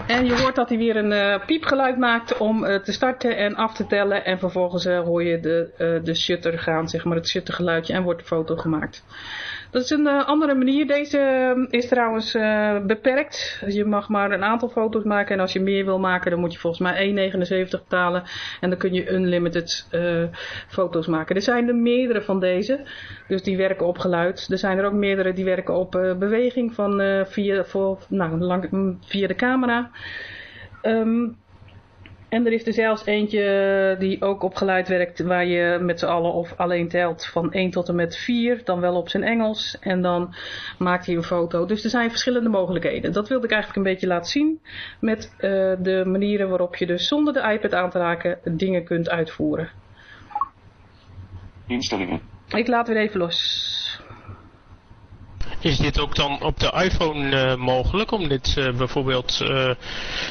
A: En je hoort dat hij weer een eh, piepgeluid maakt om eh, te starten en af te tellen. En vervolgens eh, hoor je de, eh, de shutter gaan, zeg maar het shuttergeluidje en wordt de foto gemaakt. Dat is een eh, andere manier. Deze eh, is trouwens eh, beperkt. Je mag maar een aantal foto's maken. En als je meer wil maken, dan moet je volgens mij 1,79 betalen. En dan kun je unlimited eh, foto's maken. Er zijn er meerdere van deze. Dus die werken op geluid. Er zijn er ook meerdere die werken op beweging van, via, voor, nou, lang, mm, via de camera. Ehm, en er is er zelfs eentje die ook op geluid werkt, waar je met z'n allen of alleen telt van 1 tot en met 4, dan wel op zijn Engels. En dan maakt hij een foto. Dus er zijn verschillende mogelijkheden. Dat wilde ik eigenlijk een beetje laten zien met eh, de manieren waarop je dus zonder de iPad aan te raken dingen kunt uitvoeren.
I: Instellingen.
A: Ik laat weer even los.
J: Is dit ook dan op de iPhone eh, mogelijk om dit eh, bijvoorbeeld eh,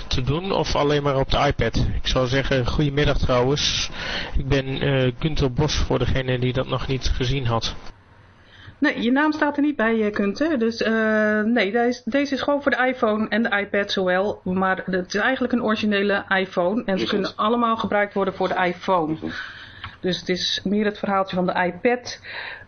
J: te doen of alleen maar op de iPad? Ik zou zeggen, goedemiddag trouwens. Ik ben eh Gunther Bos voor degene die dat nog niet gezien had.
A: Nee, je naam staat er niet bij, eh, Kunte. Dus eh, nee, deze, deze is gewoon voor de iPhone en de iPad zowel. Maar het is eigenlijk een originele iPhone. En ze kunnen allemaal gebruikt worden voor de iPhone. Dus het is meer het verhaaltje van de iPad.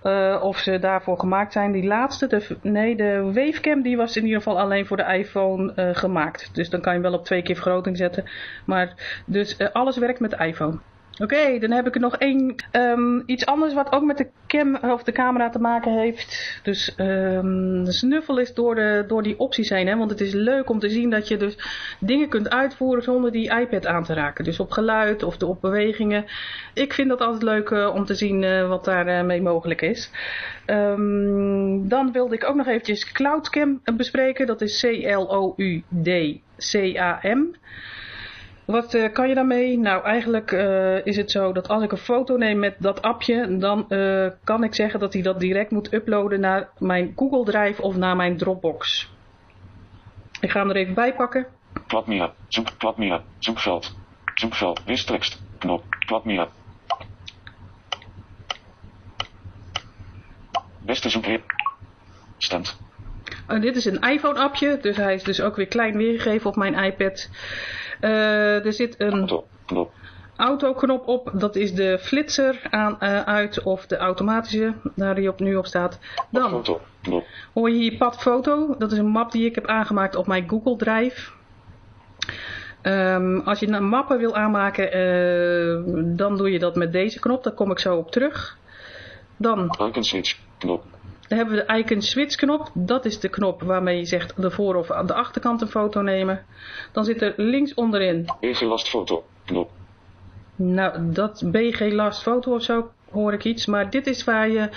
A: eh, of ze daarvoor gemaakt zijn. Die laatste, de, nee, de Wavecam die was in ieder geval alleen voor de iPhone eh, gemaakt. Dus dan kan je wel op twee keer vergroting zetten. Maar dus eh, alles werkt met de iPhone. Oké, dan heb ik er nog één, ehm, iets anders wat ook met de cam of de camera te maken heeft. Dus ehm, snuffel is door, de, door die opties heen. Hè? Want het is leuk om te zien dat je dus dingen kunt uitvoeren zonder die iPad aan te raken. Dus op geluid of op bewegingen. Ik vind dat altijd leuk eh, om te zien eh, wat daarmee mee mogelijk is. Ehm, dan wilde ik ook nog eventjes CloudCam bespreken. Dat is C-L-O-U-D-C-A-M. Wat eh, kan je daarmee? Nou, eigenlijk eh, is het zo dat als ik een foto neem met dat appje, dan eh, kan ik zeggen dat hij dat direct moet uploaden naar mijn Google Drive of naar mijn Dropbox. Ik ga hem er even bij pakken.
I: Klap meer. Zoek. Meer. Zoekveld. Zoekveld. Wistekst. Knop. Meer. Beste zoekheer. Stemt.
A: Dit is een iPhone appje, dus hij is dus ook weer klein weergegeven op mijn iPad. Eh, er zit een
I: Knop.
A: autoknop op, dat is de flitser aan, eh, uit of de automatische, daar die op, nu op staat. Dan
I: Foto.
A: Hoor je hier padfoto, dat is een map die ik heb aangemaakt op mijn Google Drive. Ehm, als je een mappen wil aanmaken, eh, dan doe je dat met deze knop, daar kom ik zo op terug. Dan
I: Icon switch. Knop.
A: Dan hebben we de icon switch knop. Dat is de knop waarmee je zegt de voor- of aan de achterkant een foto nemen. Dan zit er links onderin
I: Ingewast foto. Knop.
A: Nou, dat BG Last Foto of zo hoor ik iets. Maar dit is waar je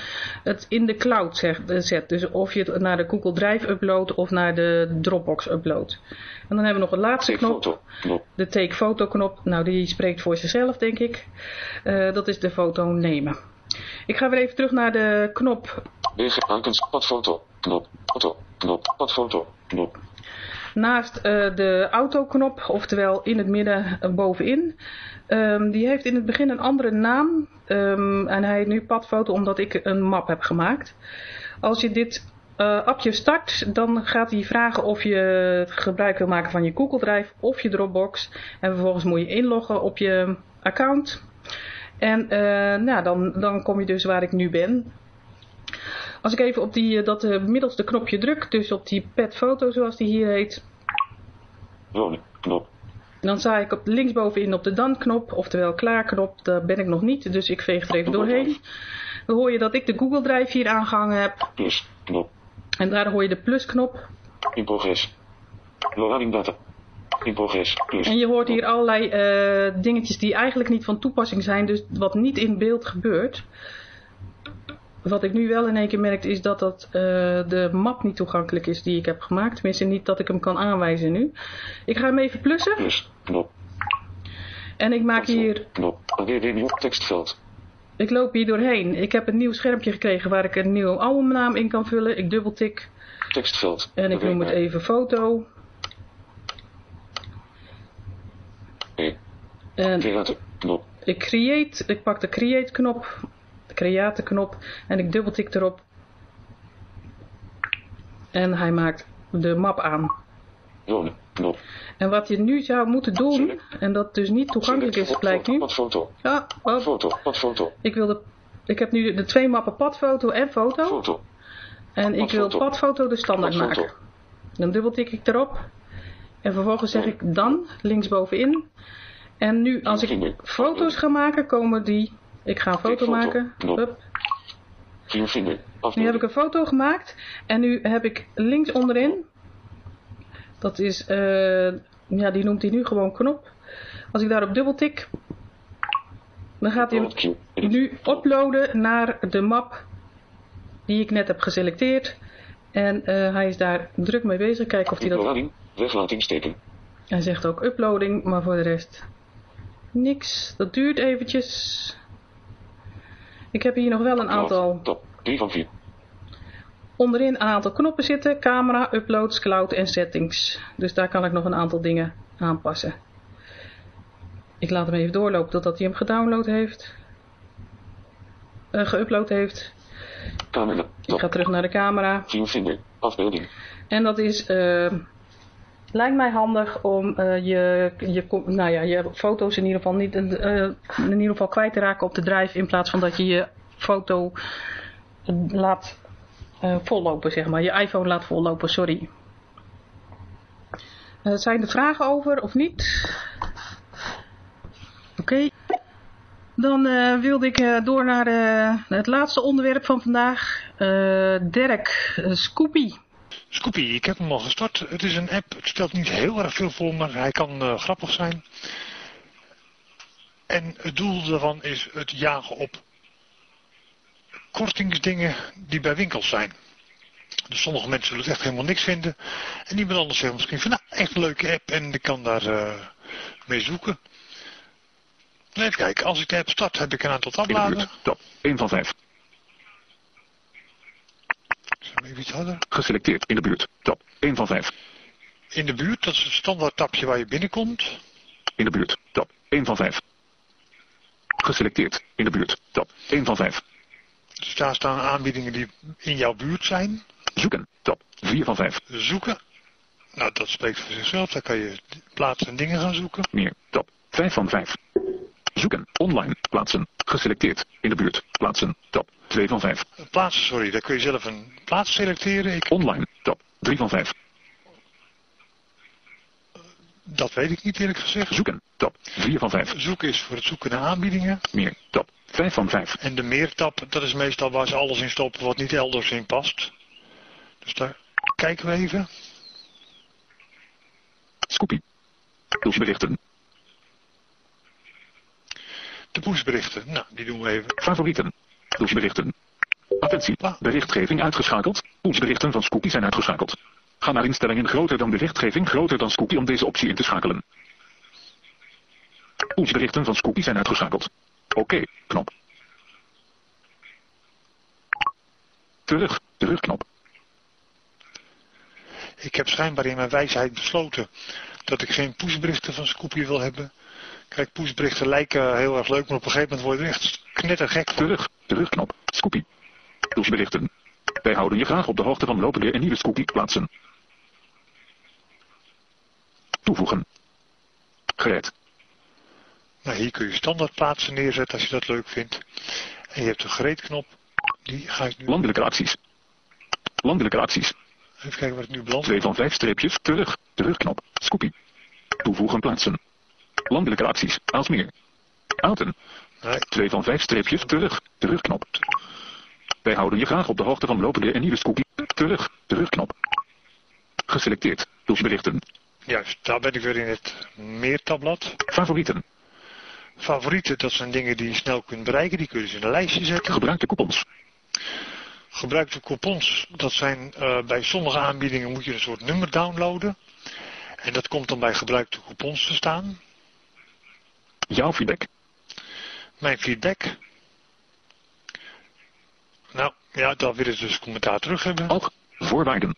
A: het in de cloud zegt, eh, zet. Dus of je het naar de Google Drive uploadt of naar de Dropbox uploadt. En dan hebben we nog een laatste
I: Take
A: knop.
I: foto. Knop.
A: De Take Photo knop. Nou, die spreekt voor zichzelf, denk ik. Eh, dat is de foto nemen. Ik ga weer even terug naar de knop
I: BG Icons. Padfoto. Knop. Foto. Knop. Padfoto. Knop.
A: naast eh, de autoknop, oftewel in het midden eh, bovenin. Ehm, die heeft in het begin een andere naam Ehm, en hij heet nu padfoto omdat ik een map heb gemaakt. Als je dit eh, appje start, dan gaat hij vragen of je gebruik wil maken van je Google Drive of je Dropbox. En vervolgens moet je inloggen op je account. En nou, dan, dan kom je dus waar ik nu ben. Als ik even op die, eh, dat eh, middelste knopje druk, dus op die pet foto zoals die hier heet.
I: Knop.
A: dan sta ik op linksbovenin op de dan knop, oftewel klaar knop. Daar ben ik nog niet, dus ik veeg er even doorheen. Dan hoor je dat ik de Google Drive hier aangehangen heb.
I: Plus. Knop.
A: En daar hoor je de plusknop.
I: In progress. Loading data. In progress. Plus.
A: En je hoort hier allerlei eh, dingetjes die eigenlijk niet van toepassing zijn, dus wat niet in beeld gebeurt. Wat ik nu wel in één keer merk is dat, dat eh, de map niet toegankelijk is die ik heb gemaakt. Tenminste niet dat ik hem kan aanwijzen nu. Ik ga hem even plussen.
I: Plus. Knop.
A: En ik maak hier,
I: Knop. Weer nieuw tekstveld.
A: ik loop hier doorheen. Ik heb een nieuw schermpje gekregen waar ik een nieuwe albumnaam in kan vullen. Ik dubbeltik
I: Tekstveld.
A: en ik noem het even foto. En ik create, ik pak de create knop, create knop en ik dubbeltik erop. En hij maakt de map aan.
I: Wonen. Knop.
A: En wat je nu zou moeten doen, en dat dus niet toegankelijk is, blijkt nu.
I: Padfoto.
A: Ja, oh,
I: Foto. Padfoto.
A: ik, wil de, ik heb nu de twee mappen padfoto en foto.
I: Foto.
A: En ik wil
I: Padfoto.
A: de standaard maken. Dan dubbeltik ik erop. En vervolgens zeg ik dan linksbovenin. En nu als ik foto's ga maken, komen die... Ik ga een foto
I: foto.
A: maken. Nu heb ik een foto gemaakt. En nu heb ik links onderin. Dat is, eh, ja, die noemt hij nu gewoon knop. Als ik daarop dubbeltik. Dan gaat hij hem nu uploaden naar de map die ik net heb geselecteerd. En eh, hij is daar druk mee bezig. Kijken of hij dat...
I: Loading. Weglatingsteken.
A: Hij zegt ook uploading, maar voor de rest niks. Dat duurt eventjes. Ik heb hier nog wel een aantal
I: Top. 3 van 4.
A: onderin een aantal knoppen zitten. Camera, uploads, cloud en settings. Dus daar kan ik nog een aantal dingen aanpassen. Ik laat hem even doorlopen totdat hij hem gedownload heeft. Eh geüpload heeft.
I: Camera.
A: Ik ga terug naar de camera.
I: Afbeelding.
A: En dat is, eh, lijkt mij handig om eh, je, je, nou ja, je foto's in ieder geval niet, eh, in ieder geval kwijt te raken op de drive in plaats van dat je je foto laat eh, vollopen, zeg maar. Je iPhone laat vollopen, sorry. Eh, zijn er vragen over of niet? Oké. Dan eh, wilde ik eh, door naar eh, het laatste onderwerp van vandaag. Eh Dirk, eh, Scoopy.
C: Scoopy, ik heb hem al gestart. Het is een app, het stelt niet heel erg veel voor, maar hij kan eh, grappig zijn. En het doel daarvan is het jagen op kortingsdingen die bij winkels zijn. Dus sommige mensen zullen het echt helemaal niks vinden. En iemand anders zegt misschien van nou, echt een leuke app en ik kan daar eh, mee zoeken. Even kijken, als ik de app start heb ik een aantal tabbladen.
G: Top. 1 van 5.
C: Even iets harder.
G: Geselecteerd. In de buurt. Top. 1 van 5.
C: In de buurt, dat is het standaard tabje waar je binnenkomt.
G: In de buurt. Top. 1 van 5. Geselecteerd. In de buurt. Top. 1 van 5.
C: Dus daar staan aanbiedingen die in jouw buurt zijn.
G: Zoeken. Top. 4 van 5.
C: Zoeken. Nou, dat spreekt voor zichzelf. Daar kan je plaatsen en dingen gaan zoeken.
G: Meer. Top. 5 van 5. Zoeken. Online. Plaatsen. Geselecteerd. In de buurt. Plaatsen. Top. 2 van 5.
C: Plaatsen, sorry. Daar kun je zelf een plaats selecteren. Ik,
G: Online. Top. 3 van 5.
C: dat weet ik niet eerlijk gezegd.
G: Zoeken. Top. 4 van 5.
C: Zoeken is voor het zoeken naar aanbiedingen.
G: Meer. Top. 5 van 5.
C: En de meertab, dat is meestal waar ze alles in stoppen wat niet elders in past. Dus daar kijken we even.
G: Scoopy. Pushberichten.
C: pushberichten. Nou, die doen we even.
G: Favorieten. Pushberichten. Attentie. Berichtgeving uitgeschakeld. Pushberichten van Scookie zijn uitgeschakeld. Ga naar instellingen groter dan berichtgeving groter dan Scookie om deze optie in te schakelen. Pushberichten van Scookie zijn uitgeschakeld. Oké, knop. Terug, terugknop.
C: Ik heb schijnbaar in mijn wijsheid besloten dat ik geen pushberichten van Scoopie wil hebben. Kijk, pushberichten lijken heel erg leuk, maar op een gegeven moment word je echt knettergek.
G: Terug, terugknop. Scoopie. Pushberichten. Wij houden je graag op de hoogte van lopende en nieuwe Scoopie plaatsen. Toevoegen. Gereed.
C: Nou, hier kun je standaardplaatsen neerzetten als je dat leuk vindt. En je hebt een gereedknop. Die ga ik nu...
G: Landelijke acties. Landelijke acties.
C: Even kijken wat ik nu beland.
G: 2 van 5 streepjes. Terug. Terugknop. Scoopie. Toevoegen plaatsen. Landelijke acties. Aalsmeer. Aalten.
C: Nee.
G: 2 van 5 streepjes. Terug. Terugknop. Wij houden je graag op de hoogte van lopende en nieuwe Scoopie. Terug. Terugknop. Geselecteerd. Pushberichten.
C: Juist, daar ben ik weer in het meertabblad.
G: Favorieten.
C: Favorieten, dat zijn dingen die je snel kunt bereiken. Die kun je dus in een lijstje zetten.
G: Gebruikte coupons.
C: Gebruikte coupons, dat zijn uh, bij sommige aanbiedingen moet je een soort nummer downloaden. En dat komt dan bij gebruikte coupons te staan.
G: Jouw feedback.
C: Mijn feedback. Nou, ja, daar willen ze dus commentaar terug hebben.
G: Alg voorwaarden.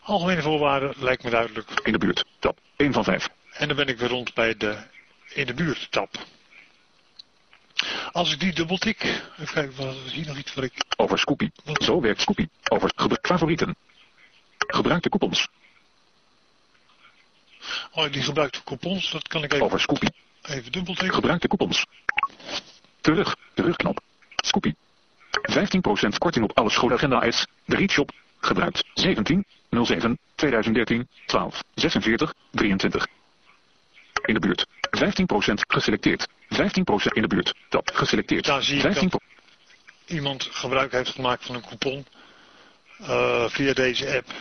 C: Algemene voorwaarden lijkt me duidelijk.
G: In de buurt. Tab 1 van 5.
C: En dan ben ik weer rond bij de in de buurt tab. Als ik die dubbeltik, even kijken, was hier nog iets waar ik...
G: Over Scoopie. Zo werkt Scoopie. Over gebruik favorieten. Gebruikte coupons.
C: Oh, die gebruikte coupons, dat kan ik even...
G: Over Scoopie.
C: Even dubbeltikken.
G: Gebruikte coupons. Terug, terugknop. Scoopie. 15% korting op alle schoolagenda is. De Readshop. Gebruikt. 17, 07, 2013, 12, 46, 23. In de buurt. 15% geselecteerd. 15% in de buurt. Tab geselecteerd.
C: Daar zie ik
G: 15
C: dat iemand gebruik heeft gemaakt van een coupon uh, via deze app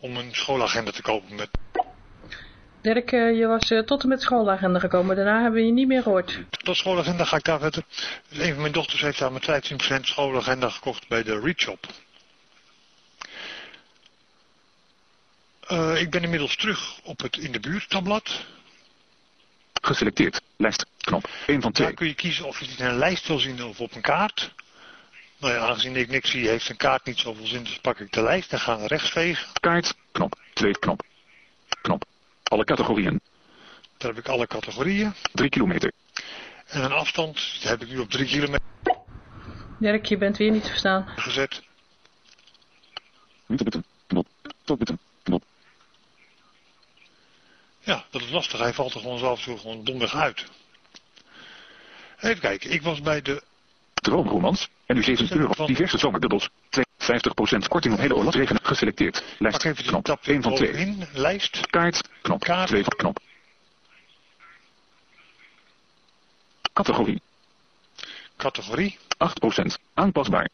C: om een schoolagenda te kopen met...
A: Dirk, uh, je was uh, tot en met schoolagenda gekomen. Daarna hebben we je niet meer gehoord.
C: Tot schoolagenda ga ik daar verder. Dus een van mijn dochters heeft daar met 15% schoolagenda gekocht bij de Readshop. Uh, ik ben inmiddels terug op het in de buurt tabblad.
G: Geselecteerd. Lijst. Knop. 1 van 2.
C: Daar kun je kiezen of je het in een lijst wil zien of op een kaart. Nou ja, aangezien ik niks zie, heeft een kaart niet zoveel zin, dus pak ik de lijst en ga naar rechts vegen.
G: Kaart. Knop. 2 knop. Knop. Alle categorieën.
C: Daar heb ik alle categorieën.
G: 3 kilometer.
C: En een afstand, heb ik nu op 3 kilometer.
A: Dirk, je bent weer niet te verstaan.
C: Gezet.
G: Niet button. Knop. Tot button. Knop.
C: Ja, dat is lastig. Hij valt er gewoon zo af en toe gewoon domweg uit. Even kijken, ik was bij de...
G: Droomromans. En nu 7 euro. Diverse zomerdubbels. 50% korting op hele oorlogsregen. Geselecteerd. Lijst.
C: Even
G: knop.
C: tab
G: 1 van 2.
C: In, lijst.
G: Kaart. Knop.
C: Kaart.
G: 2 van knop. Categorie.
C: Categorie.
G: 8%. Aanpasbaar.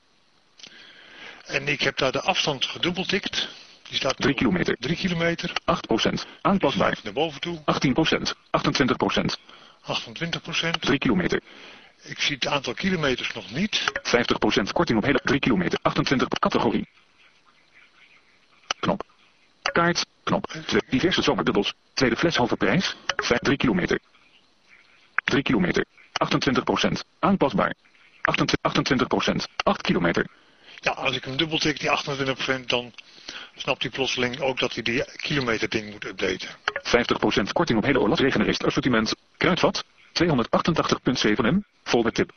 C: En ik heb daar de afstand gedubbeltikt. Die staat
G: 3 kilometer.
C: 3 kilometer.
G: 8%. Aanpasbaar.
C: Naar boven toe.
G: 18%. 28%.
C: 28%.
G: 3 kilometer.
C: Ik zie het aantal kilometers nog niet.
G: 50% korting op hele 3 kilometer. 28 categorie. Knop. Kaart. Knop. Twee diverse zomerdubbels. Tweede fles halve prijs. 5, 3 kilometer. 3 kilometer. 28%. Aanpasbaar. 28%. 8 kilometer.
C: Ja, als ik hem dubbeltik, die 28%, dan snapt hij plotseling ook dat hij die kilometer ding moet updaten.
G: 50% korting op hele Orlas regenerist assortiment. Kruidvat. 288.7 m. Vol met tip.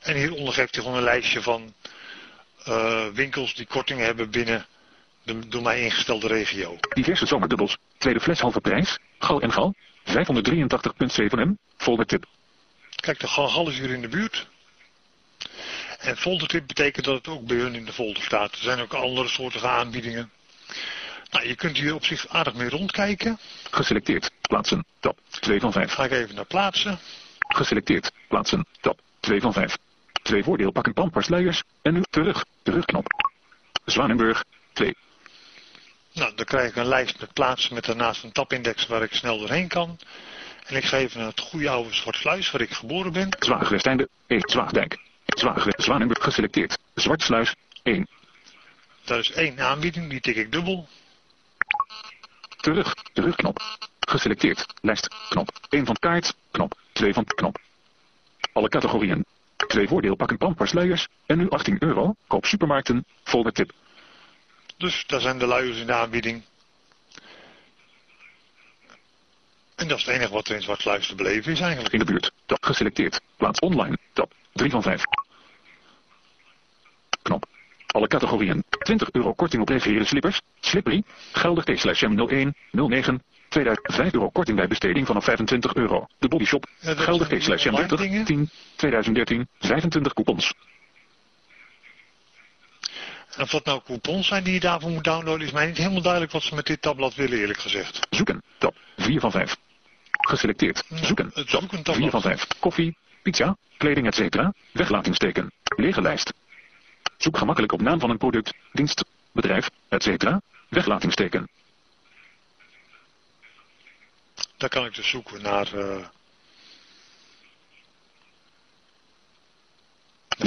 C: En hieronder geeft hij gewoon een lijstje van uh, winkels die kortingen hebben binnen de door mij ingestelde regio.
G: Diverse zomerdubbels. Tweede fles halve prijs. Gal en gal. 583.7 m. Vol met tip.
C: Kijk, de gal is hier in de buurt. En foldertip betekent dat het ook bij hun in de folder staat. Er zijn ook andere soorten aanbiedingen. Nou, je kunt hier op zich aardig mee rondkijken.
G: Geselecteerd. Plaatsen. Tab. 2 van 5.
C: Ga ik even naar plaatsen.
G: Geselecteerd. Plaatsen. Tab. 2 van 5. Twee voordeelpakken pampasluiers. En nu terug. Terugknop. Zwanenburg. 2.
C: Nou, dan krijg ik een lijst met plaatsen met daarnaast een tabindex waar ik snel doorheen kan. En ik ga even naar het goede oude Zwartsluis, waar ik geboren ben.
G: Zwaagwesteinde, E. Zwaagdijk. Zwaagwest, Zwanenburg geselecteerd. Zwartsluis, 1.
C: Daar is één aanbieding, die tik ik dubbel.
G: Terug, terugknop. Geselecteerd, lijst, knop. 1 van kaart, knop. 2 van knop. Alle categorieën. Twee voordeelpakken pampersluiers en nu 18 euro. Koop supermarkten, folder tip.
C: Dus daar zijn de luiers in de aanbieding. En dat is het enige wat er in Zwartsluis te beleven is eigenlijk.
G: In de buurt, tab geselecteerd. Plaats online, tab 3 van 5. Alle categorieën. 20 euro korting op reguliere slippers. Slippery. Geldig T-slash M01, 09, 2005 euro korting bij besteding vanaf 25 euro. De bodyshop.
C: Ja, dat
G: Geldig M30,
C: dingen.
G: 10, 2013, 25 coupons.
C: En of dat nou coupons zijn die je daarvoor moet downloaden, is mij niet helemaal duidelijk wat ze met dit tabblad willen, eerlijk gezegd.
G: Zoeken, tab 4 van 5. Geselecteerd. Zoeken, tab
C: zoeken tabblad.
G: 4 van 5. Koffie, pizza, kleding etc. Weglatingsteken. Lege lijst. Zoek gemakkelijk op naam van een product, dienst, bedrijf, etc. Weglatingsteken.
C: Daar kan ik dus zoeken naar... eh,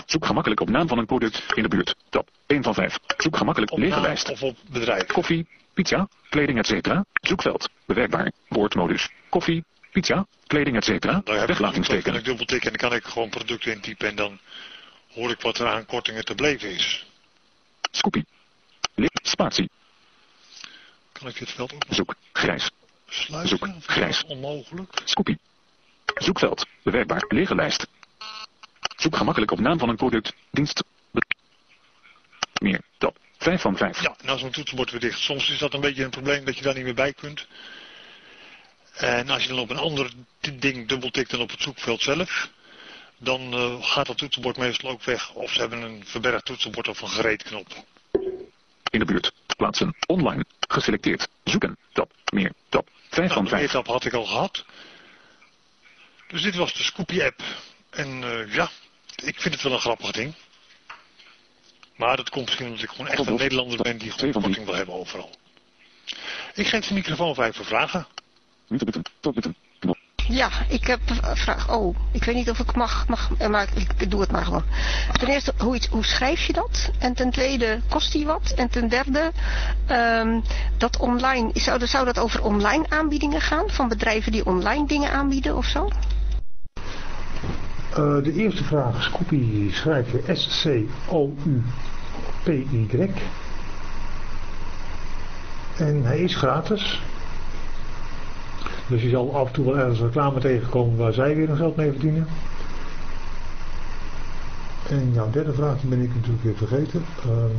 G: Zoek gemakkelijk op naam van een product in de buurt. Tab 1 van 5. Zoek gemakkelijk
C: op
G: lege lijst.
C: of op bedrijf.
G: Koffie, pizza, kleding etc. Zoekveld. Bewerkbaar. Woordmodus. Koffie, pizza, kleding etc.
C: Ik dan kan
G: Weglatingsteken.
C: ik dubbeltikken en dan kan ik gewoon producten intypen en dan hoor ik wat er aan kortingen te beleven is.
G: Scoopie. Spatie.
C: Kan ik dit veld ook
G: Zoek. Grijs.
C: sluiten?
G: Zoek. Grijs.
C: onmogelijk?
G: Scoopie. Zoekveld. Bewerkbaar. Lege lijst. Zoek gemakkelijk op naam van een product, dienst. Meer. Tab. 5 van 5.
C: Ja, nou mijn toetsenbord weer dicht. Soms is dat een beetje een probleem dat je daar niet meer bij kunt. En als je dan op een ander di- ding dubbeltikt dan op het zoekveld zelf, dan eh, gaat dat toetsenbord meestal ook weg. Of ze hebben een verbergd toetsenbord of een gereedknop.
G: In de buurt. Plaatsen. Online. Geselecteerd. Zoeken. Tab. Meer. Tab. 5
C: Nou,
G: van
C: de
G: 5.
C: meetap had ik al gehad. Dus dit was de Scoopy app. En eh, ja, ik vind het wel een grappig ding. Maar dat komt misschien omdat ik gewoon echt een Nederlander ben die gewoon korting wil hebben overal. Ik geef de microfoon vijf voor vragen.
G: Niet te bitten. Tot bitten.
D: Ja, ik heb een vraag. Oh, ik weet niet of ik mag, mag eh, maar ik, doe het maar gewoon. Ten eerste, hoe, hoe schrijf je dat? En ten tweede, kost die wat? En ten derde, ehm, dat online, zou, zou dat over online aanbiedingen gaan? Van bedrijven die online dingen aanbieden of zo?
F: Eh, de eerste vraag, Scoopy, schrijf je S-C-O-U-P-Y. En hij is gratis. Dus je zal af en toe wel ergens reclame tegenkomen waar zij weer nog geld mee verdienen. En jouw derde vraag, ben ik natuurlijk weer vergeten. Ehm,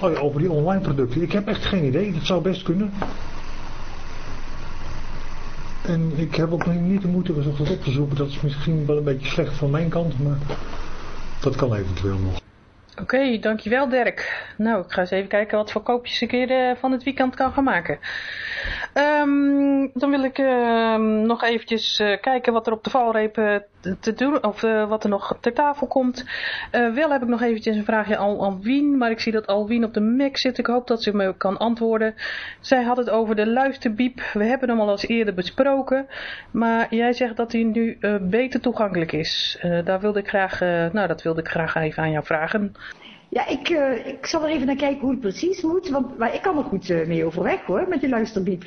F: oh ja, over die online producten. Ik heb echt geen idee, dat zou best kunnen. En ik heb ook niet de moeite gezocht dat op te zoeken. Dat is misschien wel een beetje slecht van mijn kant, maar dat kan eventueel nog.
A: Oké, dankjewel Dirk. Nou, ik ga eens even kijken wat voor koopjes ik weer eh, van het weekend kan gaan maken. Ehm, dan wil ik ehm, nog eventjes eh, kijken wat er op de valreep eh, te- doen, of eh, wat er nog ter tafel komt. Eh, wel heb ik nog eventjes een vraagje aan Alwien, maar ik zie dat Alwien op de Mac zit. Ik hoop dat ze me kan antwoorden. Zij had het over de luisterbiep. We hebben hem al eens eerder besproken, maar jij zegt dat hij nu eh, beter toegankelijk is. Daar wilde ik graag, nou, dat wilde ik graag even aan jou vragen.
H: Ja, ik, ik zal er even naar kijken hoe het precies moet. Want maar ik kan er goed mee overweg hoor, met die luisterbiep.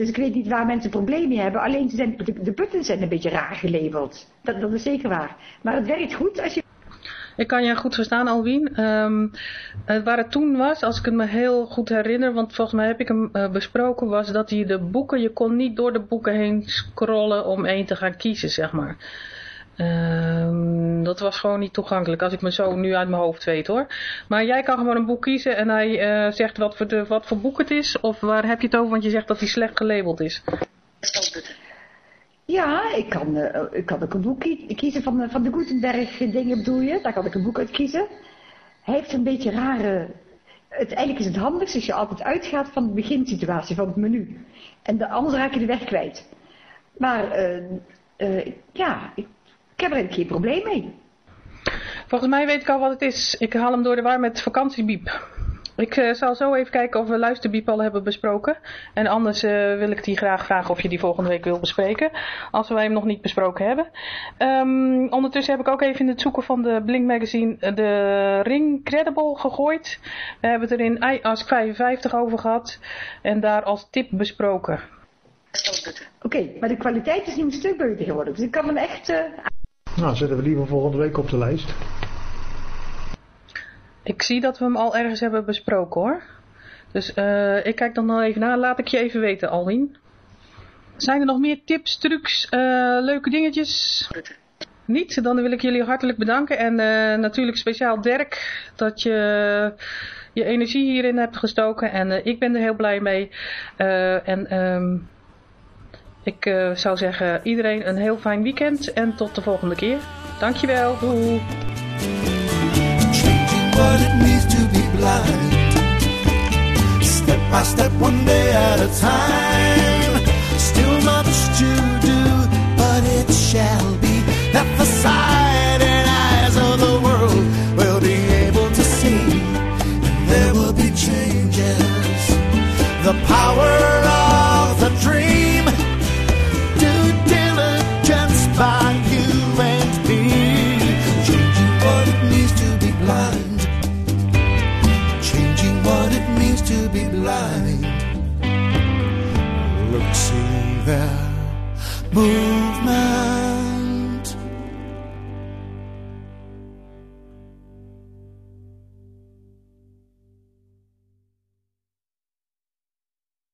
H: Dus ik weet niet waar mensen problemen mee hebben. Alleen ze zijn, de, buttons zijn een beetje raar gelabeld. Dat, is zeker waar. Maar het werkt goed als je...
A: Ik kan je goed verstaan, Alwien. Ehm, eh, waar het toen was, als ik het me heel goed herinner, want volgens mij heb ik hem eh, besproken, was dat hij de boeken, je kon niet door de boeken heen scrollen om één te gaan kiezen, zeg maar. Ehm, dat was gewoon niet toegankelijk, als ik me zo nu uit mijn hoofd weet hoor. Maar jij kan gewoon een boek kiezen en hij eh, zegt wat voor, de, wat voor boek het is, of waar heb je het over, want je zegt dat hij slecht gelabeld is.
H: Ja, ik kan, eh, ik kan ook een boek kie- kiezen van, de- van de Gutenberg dingen bedoel je. Daar kan ik een boek uit kiezen. Hij heeft een beetje rare... Het, eigenlijk is het handigst als je altijd uitgaat van de beginsituatie, van het menu. En de, anders raak je de weg kwijt. Maar eh, eh, ja, ik, ik heb er geen probleem mee.
A: Volgens mij weet ik al wat het is. Ik haal hem door de war met vakantiebiep. Ik uh, zal zo even kijken of we luisterbiep al hebben besproken. En anders uh, wil ik die graag vragen of je die volgende week wil bespreken. Als wij hem nog niet besproken hebben. Um, ondertussen heb ik ook even in het zoeken van de Blink Magazine de Ring Credible gegooid. We hebben het er in iAsk 55 over gehad. En daar als tip besproken.
H: Oké, okay, maar de kwaliteit is niet een stuk beter geworden. Dus ik kan hem echt... Uh...
F: Nou, zetten we liever volgende week op de lijst.
A: Ik zie dat we hem al ergens hebben besproken hoor. Dus uh, ik kijk dan nog even na. Laat ik je even weten, Alwin. Zijn er nog meer tips, trucs, uh, leuke dingetjes? Niet? Dan wil ik jullie hartelijk bedanken. En uh, natuurlijk speciaal Dirk dat je je energie hierin hebt gestoken. En ik ben er heel blij mee. en um, ik zou zeggen iedereen een heel fijn weekend. En tot de volgende keer. Dankjewel. Doei.
K: what it means to be blind. Step by step, one day at a time. Still much to do, but it shall be that the sight and eyes of the world will be able to see. And there will be changes. The power Look, see there, movement.